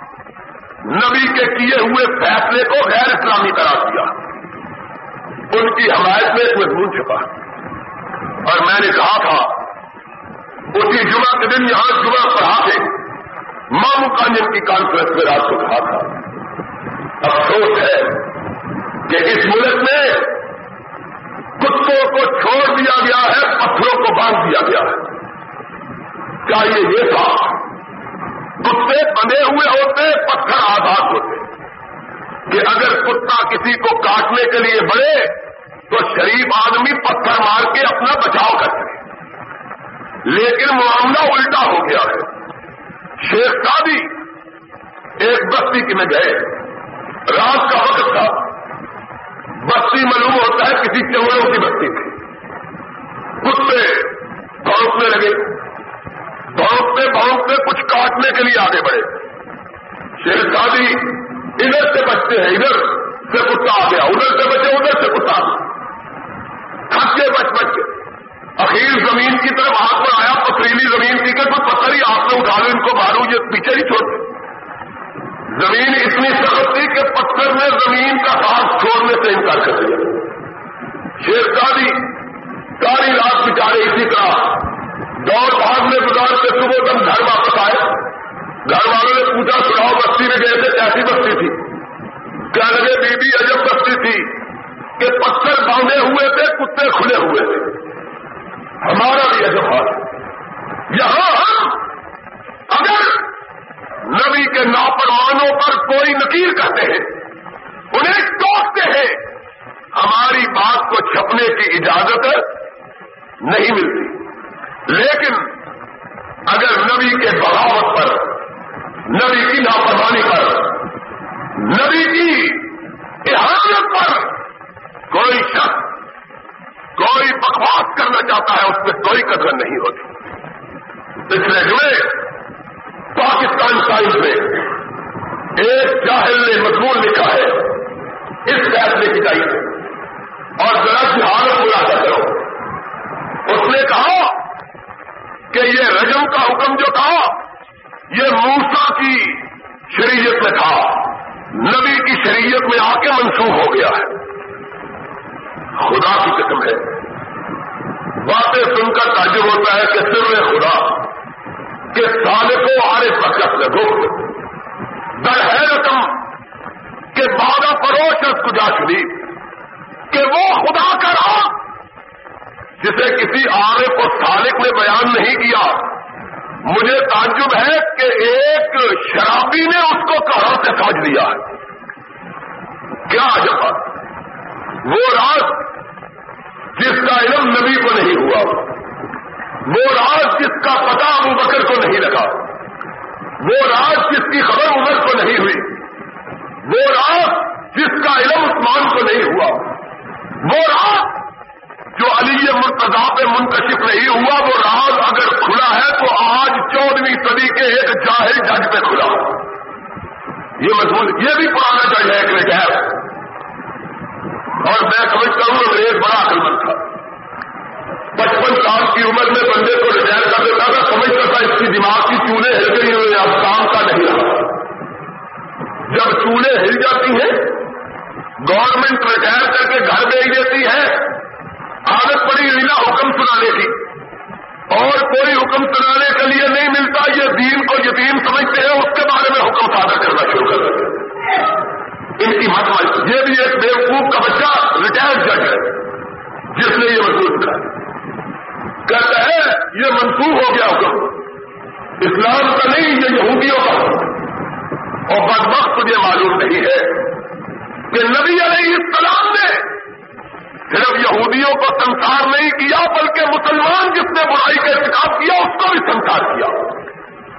نبی کے کیے ہوئے فیصلے کو غیر اسلامی قرار دیا۔ ان کی حمایت میں ایک مضمون چھپا۔ اور میں نے کہا تھا، اسی جمعہ کے دن یہاں جمعہ پڑھا تھے مامو کانجن کی کانفرنس میں رات کو کہا تھا۔ افسوس ہے کہ اس ملک میں کتوں کو چھوڑ دیا گیا ہے، پتھروں کو باندھ دیا گیا ہے۔ چاہیے یہ تھا کتے بندے ہوئے ہوتے، پتھر آزاد ہوتے۔ کہ اگر کتا کسی کو کاٹنے کے لیے بڑھے، تو شریف آدمی پتھر مار کے اپنا بچاؤ کرتے۔ لیکن معاملہ الٹا ہو گیا ہے۔ شیخ شادی ایک بستی کی میں گئے۔ رات کا وقت تھا۔ بستی معلوم ہوتا ہے کسی چوروں کی بستی تھی کتے بھونکنے لگے۔ بھونکتے بھونکتے کچھ کاٹنے کے لیے آگے بڑھے۔ شیخ شادی ادھر سے بچتے ہیں، ادھر سے کتا آ گیا، ادھر سے بچے، ادھر سے کتا۔ تھک کے بچ بچ کے اخیر زمین کی طرف ہاتھ پر آیا پتریلی زمین تھی کہ پتھر ہی آپ نے اٹھا لو ان کو مارو یہ پیچھے ہی چھوڑ زمین اتنی سخت تھی کہ پتھر نے زمین کا ساتھ چھوڑنے سے انکار کر دیا۔ شیر شادی ساری رات بچارے اسی طرح دوڑ بھاگ میں گزار کے صبح دم گھر واپس آئے۔ گھر والوں نے پوچھا، سناؤ بستی میں گئے تھے، کیسی بستی تھی؟ کیا لگے بی بی عجب بستی تھی کہ پتھر باندھے ہوئے تھے، کتے کھلے ہوئے تھے۔ ہمارا بھی عجب حال یہاں ہم، اگر نبی کے ناپرمانوں پر کوئی نکیر کرتے ہیں، انہیں ٹوکتے ہیں، ہماری بات کو چھپنے کی اجازت نہیں ملتی۔ لیکن اگر نبی کے بغاوت پر، نبی کی لاپرواہی پر، نبی کی احانت پر کوئی شخص کوئی بکواس کرنا چاہتا ہے، اس میں کوئی قدر نہیں ہوتی۔ پچھلے جمعے پاکستان ٹائمز میں ایک جاہل نے مضمون لکھا ہے، اس فیصلے کی چاہیے اور ذرا سی حالت ملا کرو اس نے کہا کہ یہ رجم کا حکم جو تھا، یہ موسا کی شریعت میں تھا۔ نبی کی شریعت میں آ کے منسوخ ہو گیا ہے۔ خدا کی قسم ہے۔ باتیں سن کر تعجب ہوتا ہے کہ سر خدا کہ سال کو آرے پکت میں گفت در ہے رقم کہ بادہ پروش کجا شریف کہ وہ خدا کا راہ جسے کسی آرے کو سالک نے بیان نہیں کیا۔ مجھے تعجب ہے کہ ایک شرابی نے اس کو کہاں سے سمجھ لیا۔ ہے کیا عجب وہ راز جس کا علم نبی کو نہیں ہوا، وہ راز جس کا پتا ابو بکر کو نہیں لگا۔ وہ راز جس کی خبر عمر کو نہیں ہوئی۔ وہ راز جس کا علم عثمان کو نہیں ہوا۔ وہ راز جو علی مرتضا پہ منتشف نہیں ہوا، وہ راز اگر کھلا ہے تو آج چودہویں صدی کے ایک جاہل جج پہ کھلا۔ یہ مضمون، یہ بھی پرانا جج ہے ایک ریٹائر اور میں سمجھتا ہوں کہ ایک بڑا عقل مند تھا۔ پچپن سال کی عمر میں بندے کو ریٹائر کر دیتا تھا، سمجھتا تھا اس کی دماغ کی چولہے ہل گئی ہوئی اب کام کا نہیں رہا۔ جب چولہے ہل جاتی ہیں گورنمنٹ ریٹائر کر کے گھر بھیج دیتی ہے عادت پڑی رینا حکم سنانے کی۔ اور کوئی حکم سنانے کے لیے نہیں ملتا، یہ دین کو یتیم سمجھتے ہیں، اس کے بارے میں حکم سادہ کرنا شروع کر دیتے ہیں۔ ان کی مت یہ بھی ایک بیوقوف کا بچہ ریٹائر جج ہے، جس نے یہ محسوس کیا۔ کہتا ہے، یہ منسوخ ہو گیا حکم۔ اسلام کا نہیں، یہ یہودیوں کا۔ اور بد وقت تجھے معلوم نہیں ہے کہ نبی علیہ السلام نے صرف یہودیوں کو سنسار نہیں کیا، بلکہ مسلمان جس نے برائی کا انتخاب کیا، اس کو بھی سنسار کیا۔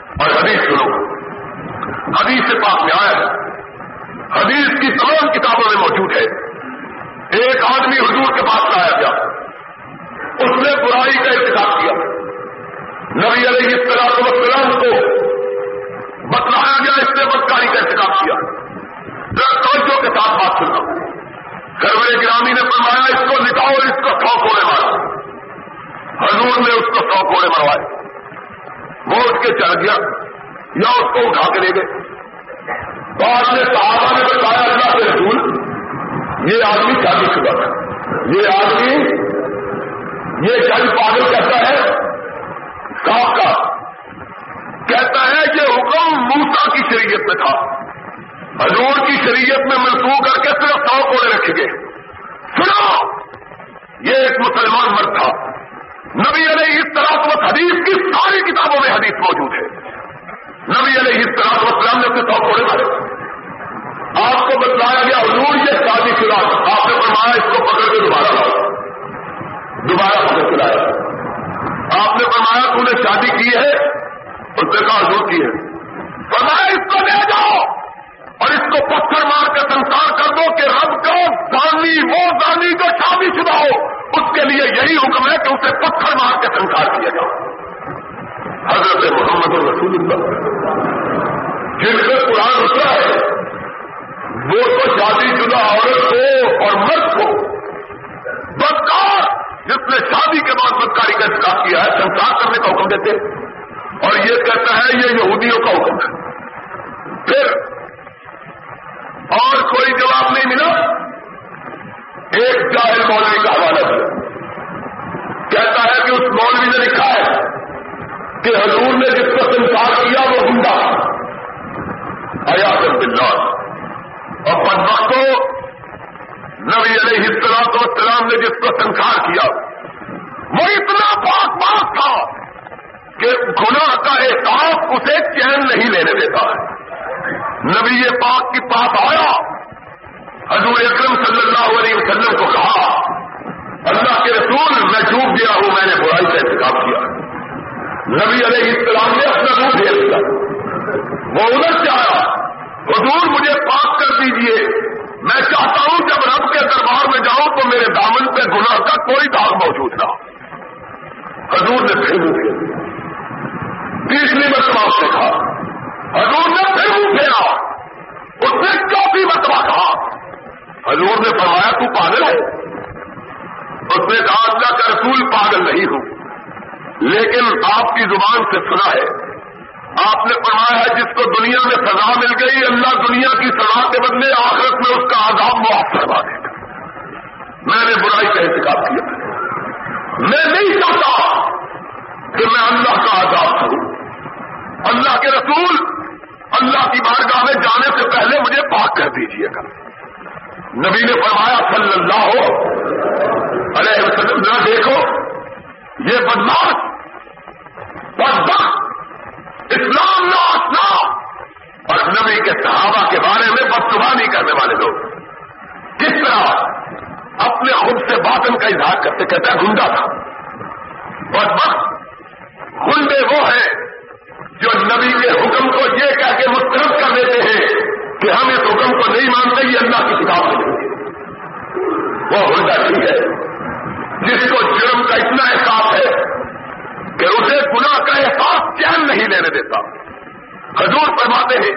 اور حدیث سنو۔ حدیث سے پاس میں آیا حدیث کی تمام کتابوں میں موجود ہے۔ ایک آدمی حضور کے پاس لایا گیا اس نے برائی کا انتخاب کیا۔ نبی علیہ السلام وسلام کو بتلایا گیا، اس نے بدکاری کا انتخاب کیا۔ توجہ کے ساتھ بات سنتا ہوں سرور گرامی نے فرمایا، اس کو لکھاؤ اور اس کو سو کوڑے مارا حضور نے اس کو سو کوڑے مروائے۔ وہ اٹھ کے چڑھ گیا یا اس کو اٹھا کے لے گئے۔ بعد میں صحابہ نے بتایا اللہ کے رسول، یہ آدمی شادی شدہ ہے۔ یہ آدمی، یہ جج پاگل کہتا ہے صاحب کا کہتا ہے یہ حکم موسا کی شریعت میں تھا۔ حضور کی شریعت میں منسوخ کر کے صرف سو کوڑے رکھے گئے۔ سنو! یہ ایک مسلمان مرد تھا۔ نبی علیہ اس طرح حدیث کی ساری کتابوں میں حدیث موجود ہے۔ نبی علیہ اس طرح تو اسلام سو کوڑے مارے۔ آپ کو بتلایا گیا، حضور یہ شادی شدہ آپ نے فرمایا، اس کو پکڑ کے دوبارہ لاؤ۔ دوبارہ پکڑ کے لایا۔ آپ نے فرمایا، تو نے شادی کی ہے؟ اس نے کہا، حضور کی ہے۔ فرمایا، اس کو لے جاؤ۔ اور اس کو پتھر مار کے سنسار کر دو کہ رب کا دانی وہ دانی جو شادی شدہ ہو۔ اس کے لیے یہی حکم ہے کہ اسے پتھر مار کے سنسار کیا جاؤ حضرت محمد رسول اللہ۔ جن سے قرآن ہوتا ہے، وہ تو شادی شدہ عورت کو اور مرد کو بدکار، جس نے شادی کے بعد بدکاری کا انتخاب کیا ہے، سنسار کرنے کا حکم دیتے۔ اور یہ کہتا ہے، یہ یہودیوں کا حکم ہے۔ پھر اور کوئی جواب نہیں ملا۔ ایک جاہل مولوی کا حوالہ دیا۔ کہتا ہے کہ اس مولوی نے لکھا ہے کہ حضور نے جس کو سنسار کیا وہ ہندا ایاز بلّہ اور بدبختوں نبی علیہ السلام تو اسلام نے جس کو سنسار کیا، وہ اتنا پاک پاک تھا کہ گناہ کا احساس اسے چین نہیں لینے دیتا ہے۔ نبی پاک کی پاس آیا، حضور اکرم صلی اللہ علیہ وسلم کو کہا، اللہ کے رسول، میں ڈوب گیا ہوں، میں نے برائی کا انتخاب کیا۔ نبی علیہ السلام نے اپنا روح بھیج دیا۔ وہ ادھر سے آیا، حضور مجھے پاک کر دیجیے۔ میں چاہتا ہوں جب رب کے دربار میں جاؤں تو میرے دامن پہ گناہ کا کوئی داغ موجود نہ حضور نے پھر منہ پھیر تیسری مرتبہ اس نے کہا حضور نے پھر منہ پھیرا۔ اس نے چوتھی مرتبہ کہا، حضور نے فرمایا، تو پاگل ہے۔ اس نے کہا، اللہ کا رسول پاگل نہیں ہوں۔ لیکن آپ کی زبان سے سنا ہے۔ آپ نے فرمایا ہے، جس کو دنیا میں سزا مل گئی، اللہ دنیا کی سزا کے بدلے آخرت میں اس کا آزاد معاف کروا دے گا۔ میں نے برائی کا انتخاب کیا۔ میں نہیں چاہتا کہ میں اللہ کا آزاد کروں۔ اللہ کے رسول، اللہ کی بارگاہ میں جانے سے پہلے مجھے پاک کر دیجیے گا۔ نبی نے فرمایا، صلی اللہ ہو ارے وسلم نہ دیکھو، یہ بدماش، بدبخت، اسلام نہ اسلام اور نبی کے صحابہ کے بارے میں بدسبانی کرنے والے لوگ۔ کس طرح اپنے خود سے باطن کا اظہار کرتے کہتے ہیں گنڈا تھا۔ بدبخت، گنڈے وہ ہیں نبی کے حکم کو یہ کہہ کے مسترد کر دیتے ہیں کہ ہم اس حکم کو نہیں مانتے، یہ اللہ کی کتاب میں وہ ہلڈا ٹھیک جی ہے، جس کو جرم کا اتنا احساس ہے کہ اسے گناہ کا احساس چین نہیں لینے دیتا۔ حضور فرماتے ہیں،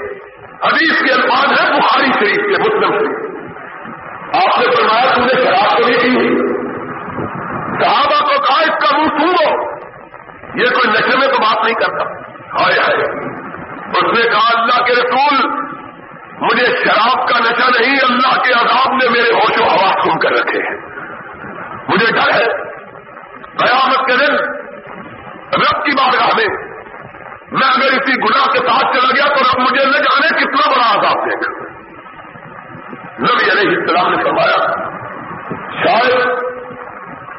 حدیث کے الفاظ ہے بخاری شریف کے، مسلم شریف۔ آپ نے فرمایا، تم نے شراب کو نہیں کی صحابہ کو کہا، اس کا منہ سنو یہ کوئی نشے میں تو بات نہیں کرتا۔ ہائے ہائے۔ اس نے کہا، اللہ کے رسول، مجھے شراب کا نشہ نہیں، اللہ کے عذاب نے میرے ہوش و ہوا سن کر رکھے ہیں۔ مجھے ڈر ہے۔ قیامت کے دن، رب کی بارگاہ میں میں اگر اسی گناہ کے ساتھ چلا گیا تو رب مجھے نہ جانے کتنا بڑا عذاب دے گا۔ نبی علیہ السلام نے فرمایا، شاید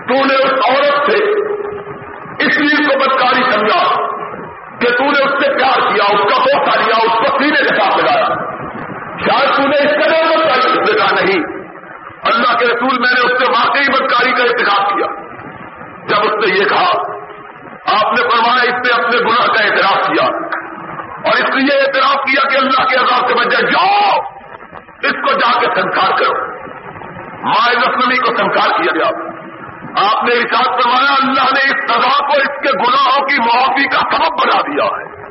تو نے اس عورت سے اس لیے کو بدکاری سمجھا کہ تو نے اس سے پیار کیا، اس کا بوسا لیا، اس کو سینے کے ساتھ لگایا شاید تو نے اس کا بدکاری اس نہیں۔ اللہ کے رسول میں نے اس سے واقعی بدکاری کا انتخاب کیا۔ جب اس نے یہ کہا، آپ نے فرمایا، اس نے اپنے گناہ کا اعتراف کیا۔ اور اس نے یہ اعتراف کیا کہ اللہ کے عذاب سے بچے جاؤ۔ اس کو جا کے سنسار کرو۔ مائ نسلی کو سنسار کیا گیا آپ نے ارشاد فرمایا، اللہ نے اس سزا کو اس کے گناہوں کی معافی کا سبب بنا دیا ہے۔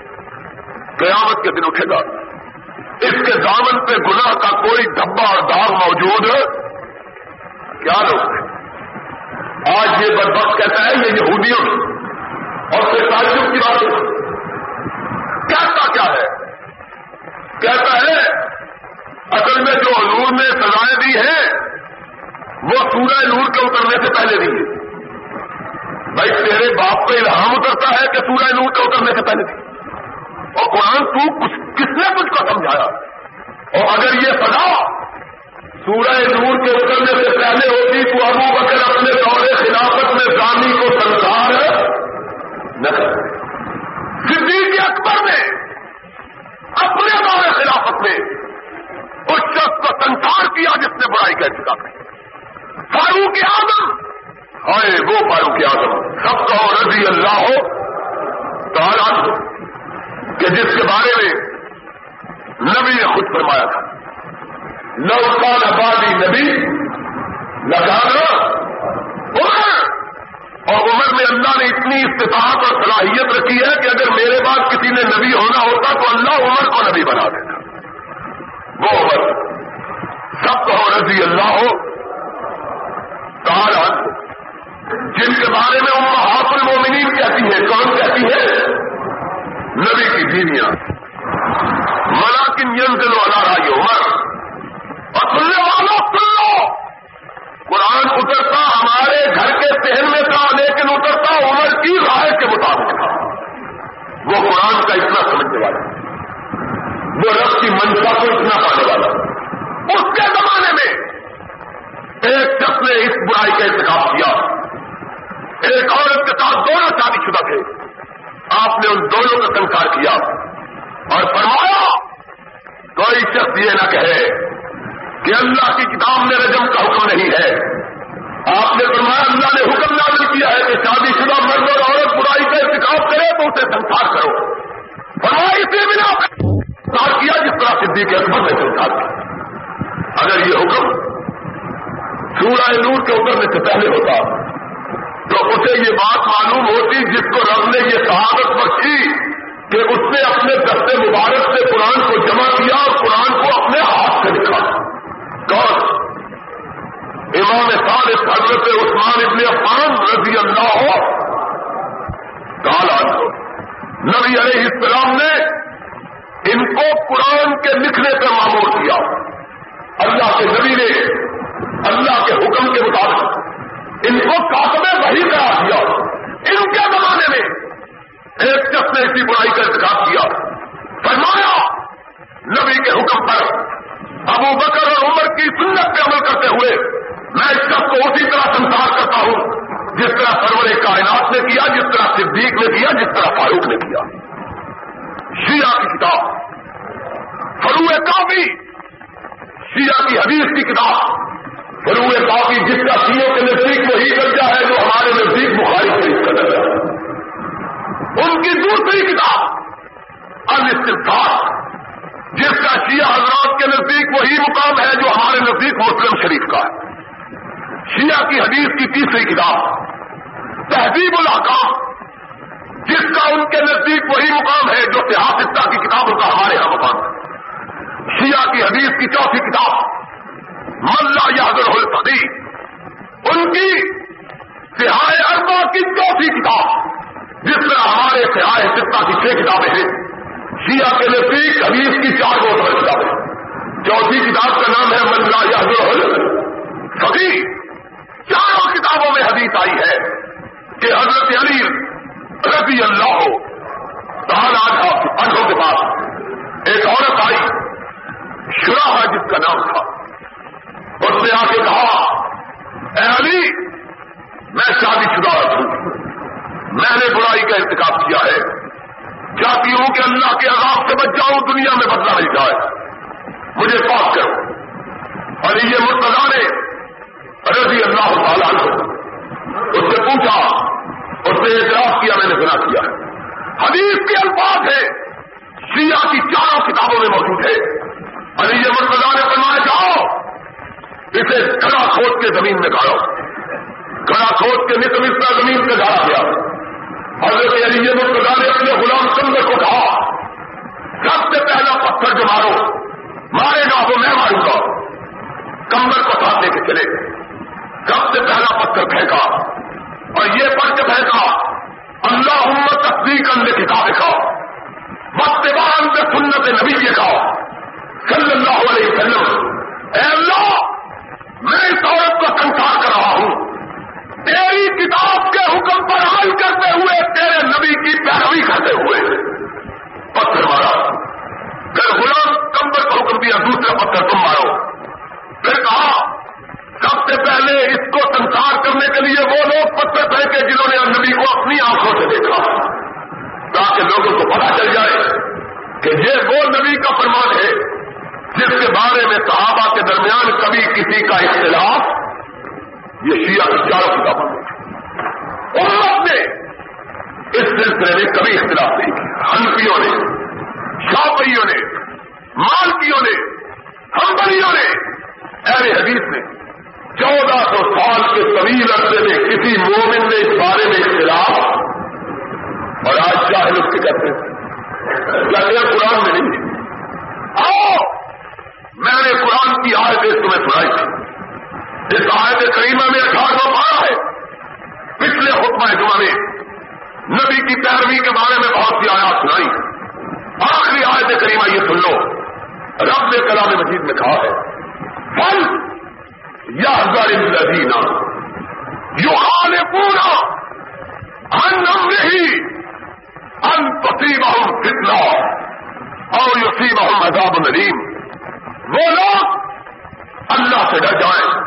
قیامت کے دن اٹھے گا۔ اس کے دامن پہ گناہ کا کوئی دبا اور داغ موجود ہے۔ کیا لوگ آج یہ بدبخت کہتا ہے، یہ یہودیوں۔ اور پھر تعلق کی بات کہتا کیا ہے؟ کہتا ہے، اصل میں جو حضور نے سزائیں دی ہیں وہ سورہ نور کے اترنے سے پہلے دی ہے۔ بھائی تیرے باپ کو الہام اترتا ہے کہ سورہ نور کے اترنے سے پہلے دی اور قرآن تو کس نے کچھ کو سمجھایا؟ اور اگر یہ سزا سورہ نور کے اترنے سے پہلے ہوتی، تو ابو بکر اپنے دور خلافت میں گاندھی کو سنسار نہ کر صدیق اکبر نے اپنے دور خلافت میں اس شخص کو سنسار کیا جس نے برائی کا انتظام کیا۔ فاروق آدم ہائے، وہ فاروق آدم سب کا رضی اللہ ہو۔ تو کہ جس کے بارے میں نبی نے خود فرمایا تھا۔ نوکان آبادی نبی لگانا عمر۔ اور عمر میں اللہ نے اتنی استطاعت اور صلاحیت رکھی ہے کہ اگر میرے بعد کسی نے نبی ہونا ہوتا تو اللہ عمر کو نبی بنا دیتا۔ وہ عمر سب کو رضی اللہ ہو۔ کہا جن کے بارے میں وہ حاف المومنین کہتی ہے کون کہتی ہے نبی کی بیویاں۔ ملاکن ینزل والا رائی عمر۔ اور سننے والوں سن لو۔ قرآن اترتا، ہمارے گھر کے پہن میں تھا، لیکن اترتا عمر کی رائے کے مطابق تھا۔ وہ قرآن کا اتنا سمجھنے والا وہ رب کی منشا کو اتنا پانے والا اس کے زمانے میں ایک شخص نے اس برائی کا انتخاب کیا۔ ایک عورت کے ساتھ دونوں شادی شدہ تھے۔ آپ نے ان دونوں کا سنکار کیا اور فرمایا، کوئی شخص یہ نہ کہے کہ اللہ کی کتاب میں رجم کا حکم نہیں ہے۔ آپ نے فرمایا، اللہ نے حکم نازل کیا ہے کہ شادی شدہ مرد اور عورت برائی کا انتخاب کرے تو اسے سنسار کرو۔ فرمایا اسی بنا کیا جس طرح صدی کے اکبر نے سنسار کیا۔ اگر یہ حکم سورہ نور کے اترنے سے پہلے ہوتا۔ تو اسے یہ بات معلوم ہوتی جس کو رب نے یہ شہادت بخشی کہ اس نے اپنے دستے مبارک سے قرآن کو جمع کیا اور قرآن کو اپنے ہاتھ سے لکھا۔ امام صالح حضرت عثمان ابن عفان رضی اللہ ہو کالا نبی علیہ السلام نے ان کو قرآن کے لکھنے پر معمول کیا۔ اللہ کے نبی نے اللہ کے حکم کے مطابق ان کو کاتبے وہی کرا دیا۔ ان کے زمانے میں ایک شخص نے اسی برائی کا انتخاب کیا۔ فرمایا، نبی کے حکم پر ابو بکر اور عمر کی سنت پہ عمل کرتے ہوئے میں اس شخص کو اسی طرح سنسار کرتا ہوں، جس طرح سرور کائنات نے کیا، جس طرح صدیق نے کیا، جس طرح فاروق نے کیا۔ شیعہ کی کتاب فروع کافی، شیعہ کی حدیث کی کتاب فروع کافی جس کا سیوں کے نزدیک وہی درجہ ہے جو ہمارے نزدیک بخاری شریف کا درجہ ہے۔ ان کی دوسری کتاب انتخاب جس کا شیعہ حضرات کے نزدیک وہی مقام ہے جو ہمارے نزدیک مسلم شریف کا ہے۔ شیعہ کی حدیث کی تیسری کتاب، تہذیب الحکام جس کا ان کے نزدیک وہی مقام ہے جو سیاستہ کی کتابوں کا ہمارے یہاں مقام ہے۔ شیعہ کی حدیث کی چوتھی کتاب ملا یادر الفدی ان کی سہائے اربا کی چوتھی کتاب، جس طرح ہمارے سیاح سطح کی چھ کتابیں ہیں۔ شیعہ کے نزدیک حدیث کی چار بہت بڑی کتابیں۔ چوتھی کتاب کا نام ہے ملا یا سبھی چاروں کتابوں میں حدیث آئی ہے کہ حضرت علی رضی اللہ ہو اربوں کے پاس ایک عورت آئی شراہ جس کا نام تھا۔ اس نے آ کے کہا، اے علی، میں شادی شدہ ہوں میں نے برائی کا انتخاب کیا ہے. چاہتی ہوں کہ اللہ کے عذاب سے بچ جاؤں دنیا میں بدلا نہیں جائے. مجھے پاس کرو. اور یہ مرتضا نے رضی اللہ تعالیٰ کو اس سے پوچھا، اس نے اعتراف کیا، میں نے گنا کیا حدیث کے الفاظ ہے شیعہ کی چاروں کتابوں میں موجود ہے اور یہ مرتضا نے بنوایا جاؤ اسے گڑا کھود کے زمین میں گاڑو گڑا کھود کے نتم زمین پہ گاڑا گیا۔ حضرت علی مرتضا نے اپنے غلام سندر کو کہا، سب سے پہلا پتھر جو مارو، مارے گا وہ میں ماروں گا۔ کمبر کو ساتھ لے کے چلے۔ سب سے پہلا پتھر پھینکا۔ اور یہ پڑھ کے پھینکا۔ اللہ تصدیق اندر کتاب کا وقت بان سے سنت نبی یہ کہا صلی اللہ علیہ وسلم۔ اے اللہ! میں اس عورت کو سنسار کر رہا ہوں۔ تیری کتاب کے حکم پر عمل کرتے ہوئے تیرے نبی کی پیروی کرتے ہوئے۔ پتھر مارا۔ پھر غلام کمبر کا حکم دیا دوسرا پتھر تم مارو۔ پھر کہا، سب سے پہلے اس کو سنسار کرنے کے لیے وہ لوگ پتھر پھینکے جنہوں نے نبی کو اپنی آنکھوں سے دیکھا۔ تاکہ لوگوں کو پتا چل جائے کہ یہ وہ نبی کا فرمان ہے جس کے بارے میں صحابہ کے درمیان کبھی کسی کا اختلاف، یہ شیعہ چاروں کتابوں امت نے اس سلسلے میں کبھی اختلاف نہیں کیا۔ ہنفیوں نے شاپیوں نے، مالکیوں نے ہمبلیوں نے، اہل حدیث نے چودہ سو سال کے طویل عرصے میں کسی مومن نے اس بارے میں اختلاف، اور آج کیا ہے اس کے کہتے ہیں کیا قرآن میں نہیں آؤ میں نے قرآن کی آیت تمہیں سنائی تھی۔ اس آیت کریمہ میں اٹھارہ پارا ہے۔ پچھلے حکمہ جمعہ میں نبی کی پیروی کے بارے میں بہت سی آیات سنائی۔ آخری آیت کریمہ یہ سن لو۔ رب نے کلام مجید میں کہا ہے پھل یا الذین یخالفون عن امره ان تصيبهم فتنہ اور يصيبهم عذاب علیم وہ لوگ اللہ سے ڈر جائیں۔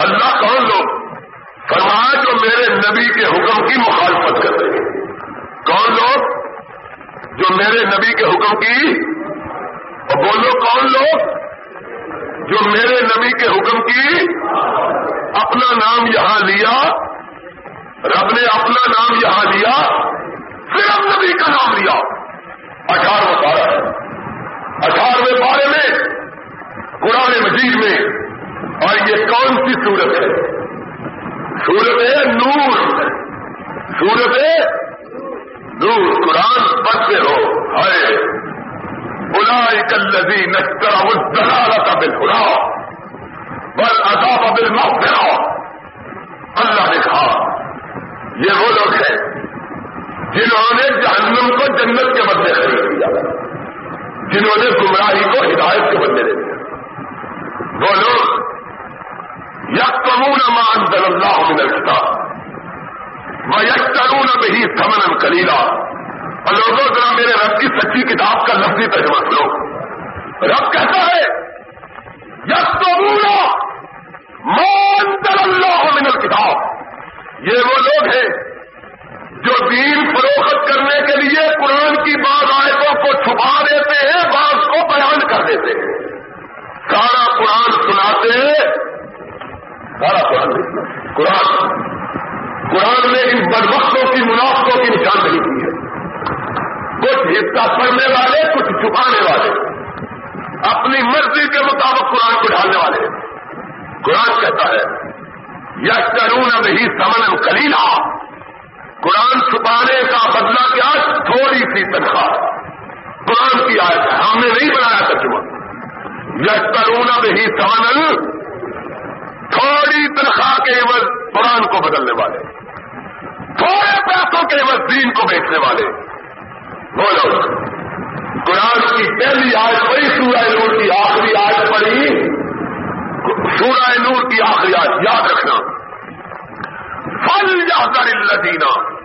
اللہ کون لوگ؟ فرمایا جو میرے نبی کے حکم کی مخالفت کرتے ہیں۔ کون لوگ؟ جو میرے نبی کے حکم کی۔ اور بولو کون لوگ؟ جو میرے نبی کے حکم کی اپنا نام یہاں لیا۔ رب نے اپنا نام یہاں لیا۔ پھر نبی کا نام لیا۔ اٹھارہویں بارہ اٹھارہویں بارے میں قرآن مجید میں۔ اور یہ کون سی صورت ہے؟ سورت ہے نور۔ سورت ہے نور۔ قرآن پڑھتے ہو ہائے۔ الذي نشتروا الدلالة بالهدى والعذاب بالمغفرة اللہ نے کہا، یہ وہ لوگ ہیں جنہوں نے جہنم کو جنت کے بدلے خرید دیا۔ جنہوں نے گمراہی کو ہدایت کے بدلے دے دیا۔ وہ لوگ یک کمون مان دل اللہ من الکتاب وہ یک کرون میں ہی سمن کلیلا اور لوگوں، ذرا میرے رب کی سچی کتاب کا لفظی ترجمہ سنو۔ رب کہتا ہے یس تو مان در اللہ من کتاب یہ وہ لوگ ہیں جو دین فروخت کرنے کے لیے قرآن کی بعض آیتوں کو چھپا دیتے ہیں، بعض کو بیان کر دیتے ہیں۔ سارا قرآن سناتے ہیں۔ سارا قرآن۔ قرآن۔ قرآن نے ان بدبختوں کی، منافقوں کی نشان نہیں کی ہے۔ کچھ حصہ پڑھنے والے، کچھ چھپانے والے۔ اپنی مرضی کے مطابق قرآن کو ڈالنے والے۔ قرآن کہتا ہے یا کرون میں ہی سمن کلیلا قرآن چھپانے کا بدلہ کیا؟ تھوڑی سی تنخواہ۔ قرآن کی آج ہے ہم نے نہیں بنایا ترجمہ۔ یا کرون میں ہی سمن تھوڑی تنخواہ کے عوض قرآن کو بدلنے والے، تھوڑے پیسوں کے عوض دین کو بیچنے والے۔ بولو قرآن کی پہلی آج پڑی سورہ نور کی آخری آج پڑی سورہ نور کی آخری آج یاد رکھنا۔ فل یا کر الدینہ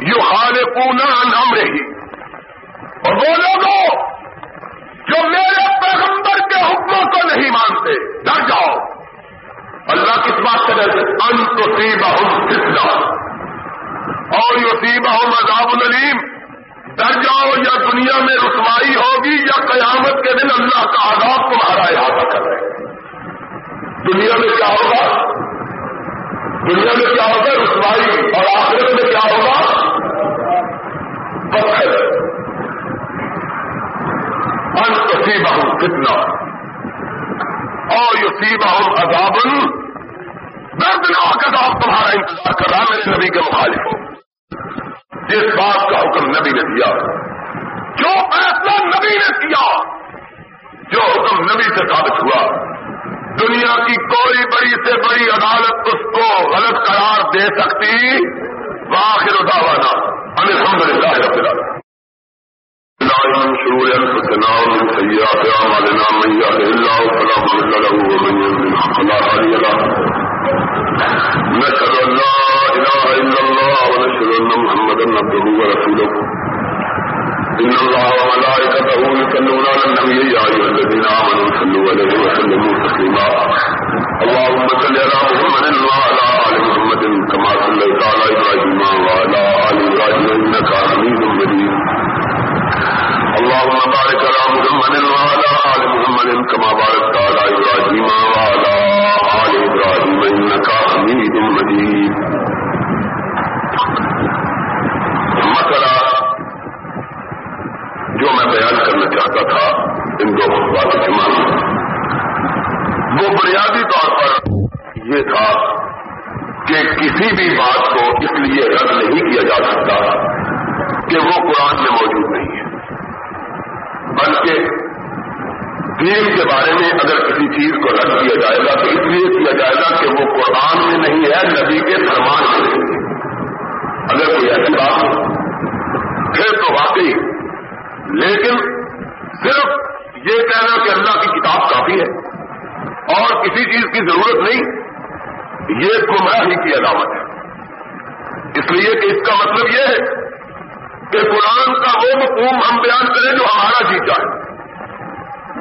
یو خال پونا نام رہی اور وہ لوگوں جو میرے پیغمبر کے حکموں کو نہیں مانتے، ڈر جاؤ۔ اللہ کس بات کرے ان تو سیبا ہوں کتنا اور یو سیبا ہوں مذاب العلیم۔ ڈر جاؤ، یا دنیا میں رسوائی ہوگی، یا قیامت کے دن اللہ کا آزاد تمہارا احاطہ کر رہے دنیا میں کیا ہوگا؟ دنیا میں کیا ہوگا؟ رسوائی۔ اور آخرت میں کیا ہوگا؟ پتھر ان بہت کتنا اور یہ سی بہت ادابن دردناک عذاب تمہارا انتظار کر رہا میرے نبی کے مخالف ہو۔ جس بات کا حکم نبی نے دیا، جو فیصلہ نبی نے کیا، جو حکم نبی سے ثابت ہوا، دنیا کی کوئی بڑی سے بڑی عدالت اس کو غلط قرار دے سکتی واخر اداوانا ہمیں سمجھ للہ رب بالله من شرور أنفسنا ومن سيئات أعمالنا من يهده الله فلا مضل له ومن يضلل فلا هادي له نشهد أن لا إله إلا الله ونشهد أن محمدا عبده ورسوله إن الله وملائكته يصلون على النبي يا أيها الذين آمنوا صلوا عليه وسلموا تسليما اللهم صل على محمد وعلى آل محمد كما صليت على إبراهيم وعلى آل إبراهيم إنك حميد مجيد اللهم بارك على محمد وعلى آل محمد كما باركت على إبراهيم وعلى آل إبراهيم إنك حميد مجيد. مسئلہ جو میں بیان کرنا چاہتا تھا ان دو خطبات جمع میں، وہ بنیادی طور پر یہ تھا کہ کسی بھی بات کو اس لیے رد نہیں کیا جا سکتا کہ وہ قرآن میں موجود نہیں ہے۔ بلکہ دین کے بارے میں اگر کسی چیز کو رد کیا جائے گا تو اس لیے کیا جائے گا کہ وہ قرآن میں نہیں ہے، نبی کے فرمان میں نہیں اگر کوئی ایسی بات ہو، پھر تو واقعی، لیکن صرف یہ کہنا کہ اللہ کی کتاب کافی ہے اور کسی چیز کی ضرورت نہیں، یہ گمراہی کی علامت ہے۔ اس لیے کہ اس کا مطلب یہ ہے کہ قرآن کا وہ مقوم ہم بیان کریں جو ہمارا جی چاہے۔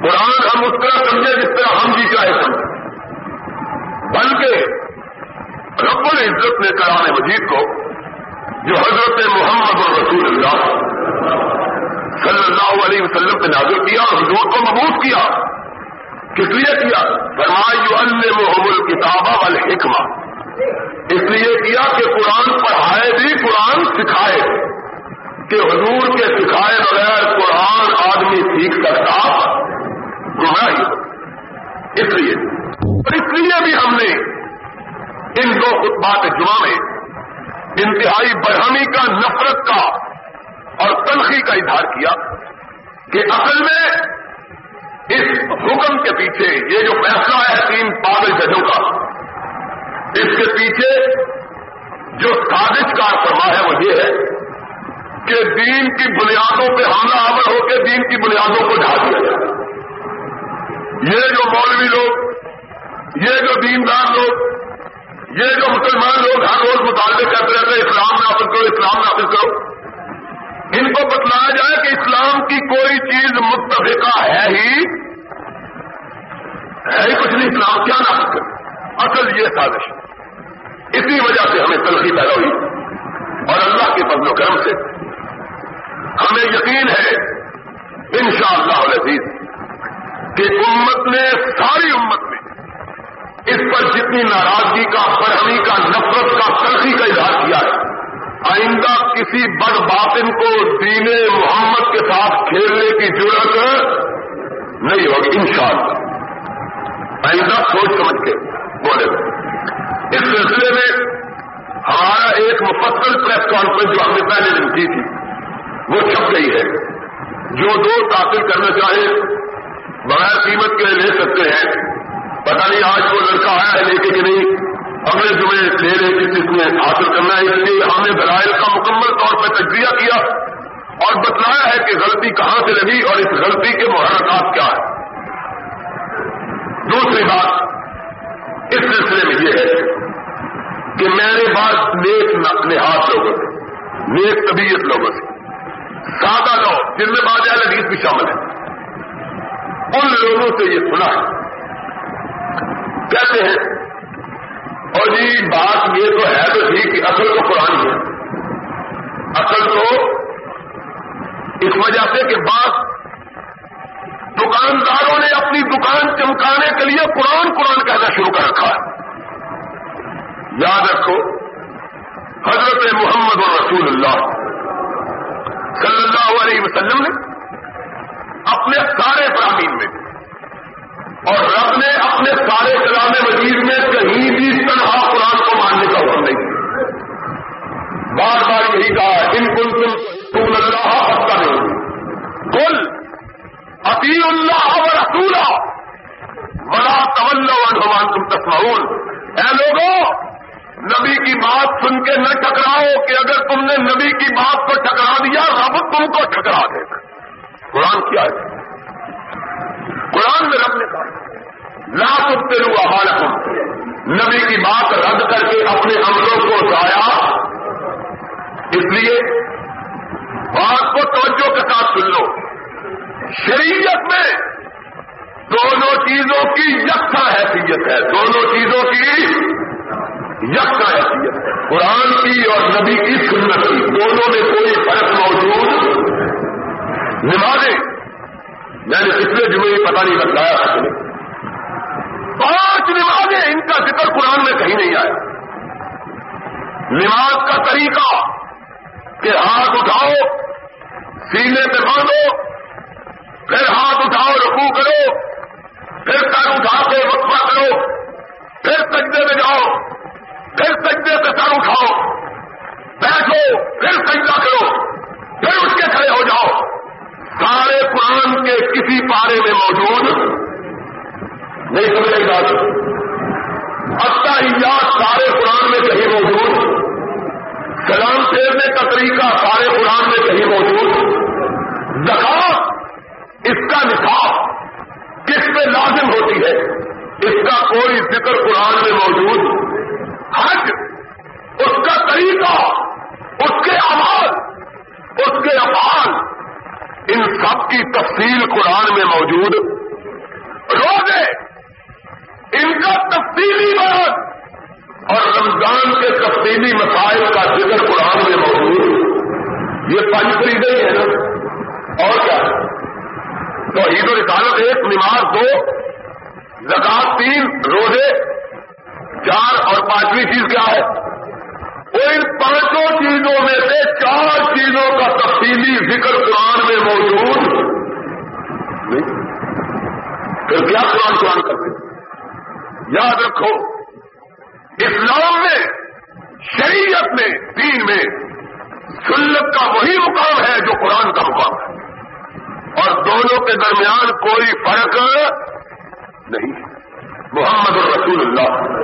قرآن ہم اس طرح سمجھے جس طرح ہم جی چاہے سمجھے۔ بلکہ رب العزت نے قرآن مجید کو جو حضرت محمد اور رسول اللہ صلی اللہ علیہ وسلم پہ نازل کیا اور حضور کو مبوس کیا۔ کس لیے کیا؟ فرمائی محمد کتاب الحکمہ اس لیے کیا کہ قرآن پڑھائے بھی، قرآن سکھائے۔ کہ حضور کے سکھائے بغیر قرآن آدمی سیکھ سکتا گمراہی اس لیے۔ اور اس لیے بھی ہم نے ان دو خطبات جمعہ میں انتہائی برہمی کا، نفرت کا اور تلخی کا اظہار کیا کہ اصل میں اس حکم کے پیچھے، یہ جو فیصلہ ہے تین پاگل ججوں کا، اس کے پیچھے جو سازش کا فرما ہے وہ یہ ہے کہ دین کی بنیادوں پہ حملہ آور ہو کے دین کی بنیادوں کو ڈھا دیا جائے۔ یہ جو مولوی لوگ، یہ جو دیندار لوگ، یہ جو مسلمان لوگ ہر روز مطالبے کرتے رہتے ہیں، اسلام نافذ کرو، اسلام نافذ کرو۔ ان کو بتلایا جائے کہ اسلام کی کوئی چیز متفقہ ہے ہی ہے ہی کچھ نہیں، اسلام کیا نافذ کرے؟ اصل یہ سازش اسی وجہ سے ہمیں تلخی پیدا ہوئی۔ اور اللہ کے فضل و کرم سے ہمیں یقین ہے ان شاء اللہ کہ امت نے، ساری امت میں اس پر جتنی ناراضگی کا برہمی کا، نفرت کا، تلخی کا اظہار کیا ہے، آئندہ کسی بد باطن کو دین محمد کے ساتھ کھیلنے کی ضرورت نہیں ہوگی ان شاء اللہ آئندہ سوچ سمجھ کے بولے اس سلسلے میں ہمارا ایک مفصل پریس کانفرنس جو ہم نے پہلے دن کی تھی وہ چھپ گئی ہے۔ جو دوست حاصل کرنا چاہے، بغیر قیمت کے لے سکتے ہیں۔ پتہ نہیں آج وہ لڑکا آیا ہے لے کے کہ نہیں اگلے جمعے لے لے کے جس میں حاصل کرنا ہے؟ اس لیے ہم نے دلائل کا مکمل طور پر تجزیہ کیا اور بتلایا ہے کہ غلطی کہاں سے لگی اور اس غلطی کے محرکات کیا ہے دوسری بات اس سلسلے میں یہ ہے کہ میرے پاس نیک نہاد لوگوں سے، نیک طبیعت لوگوں سے۔ سادہ لوگ جن میں بعض حدیث بھی شامل ہے ان لوگوں سے یہ سنا۔ ہے کہتے ہیں، اور جی بات یہ تو ہے تو ٹھیک کہ اصل تو قرآن ہے۔ اصل تو اس وجہ سے کہ بات دکانداروں نے اپنی دکان چمکانے کے لیے قرآن قرآن کہنا شروع کر رکھا ہے۔ یاد رکھو، حضرت محمد رسول اللہ صلی اللہ علیہ وسلم نے اپنے سارے فرامین میں اور رب نے اپنے سارے کلام مجید میں کہیں بھی تنہا قرآن کو ماننے کا حکم نہیں دیا بار بار یہی کہا، ان کل تم تم اللہ ہفتہ نہیں کل عطی اللہ و رسولہ۔ بڑا طول عنہمان تم تسمعون۔ اے لوگوں نبی کی بات سن کے نہ ٹکراؤ کہ اگر تم نے نبی کی بات کو ٹکرا دیا، رب تم کو ٹکرا دے گا۔ قرآن کیا ہے قرآن میں رب نے کہا لاکھ ہوا حالت نبی کی بات رد کر کے اپنے عملوں کو ضائع۔ اس لیے بات کو توجہ کے ساتھ سن لو۔ شریعت میں دونوں چیزوں کی یکساں حیثیت ہے۔ دونوں چیزوں کی یکساں حیثیت قرآن کی اور نبی کی سنت کی دونوں میں کوئی فرق موجود نمازیں۔ میں نے پچھلے جمعے پتہ نہیں بتلایا تھا پانچ نمازیں ان کا ذکر قرآن میں کہیں نہیں آیا نماز کا طریقہ کہ ہاتھ اٹھاؤ، سینے پہ باندھو، پھر ہاتھ اٹھاؤ رکو کرو، پھر سر اٹھا کے وقفہ کرو، پھر سجدے میں جاؤ۔ پھر سجدے پہ سر اٹھاؤ۔ بیٹھو، پھر سجدہ کرو۔ پھر اس کے کھڑے ہو جاؤ۔ سارے قرآن کے کسی پارے میں موجود نہیں سمجھے بات ابتا سارے قرآن میں کہیں موجود۔ کلام پھیرنے کا طریقہ سارے قرآن میں کہیں موجود۔ دکھا اس کا نصاب کس پہ لازم ہوتی ہے؟ اس کا کوئی ذکر قرآن میں موجود حج، اس کا طریقہ، اس کے آواز اس کے افعال، ان سب کی تفصیل قرآن میں موجود۔ روزے، ان کا تفصیلی بات اور رمضان کے تفصیلی مسائل کا ذکر قرآن میں موجود۔ یہ پنج خریدے ہے نا۔ اور کیا؟ تو عید و رسالت ایک، نماز دو زکات تین، روزے چار اور پانچویں چیز کیا ہے؟ وہ ان پانچوں چیزوں میں سے چار چیزوں کا تفصیلی ذکر قرآن میں موجود پھر کیا قرآن قرآن کرتے یاد رکھو، اسلام میں، شریعت میں، دین میں سنت کا وہی مقام ہے جو قرآن کا مقام ہے۔ اور دونوں کے درمیان کوئی فرق نہیں ہے۔ محمد الرسول اللہ۔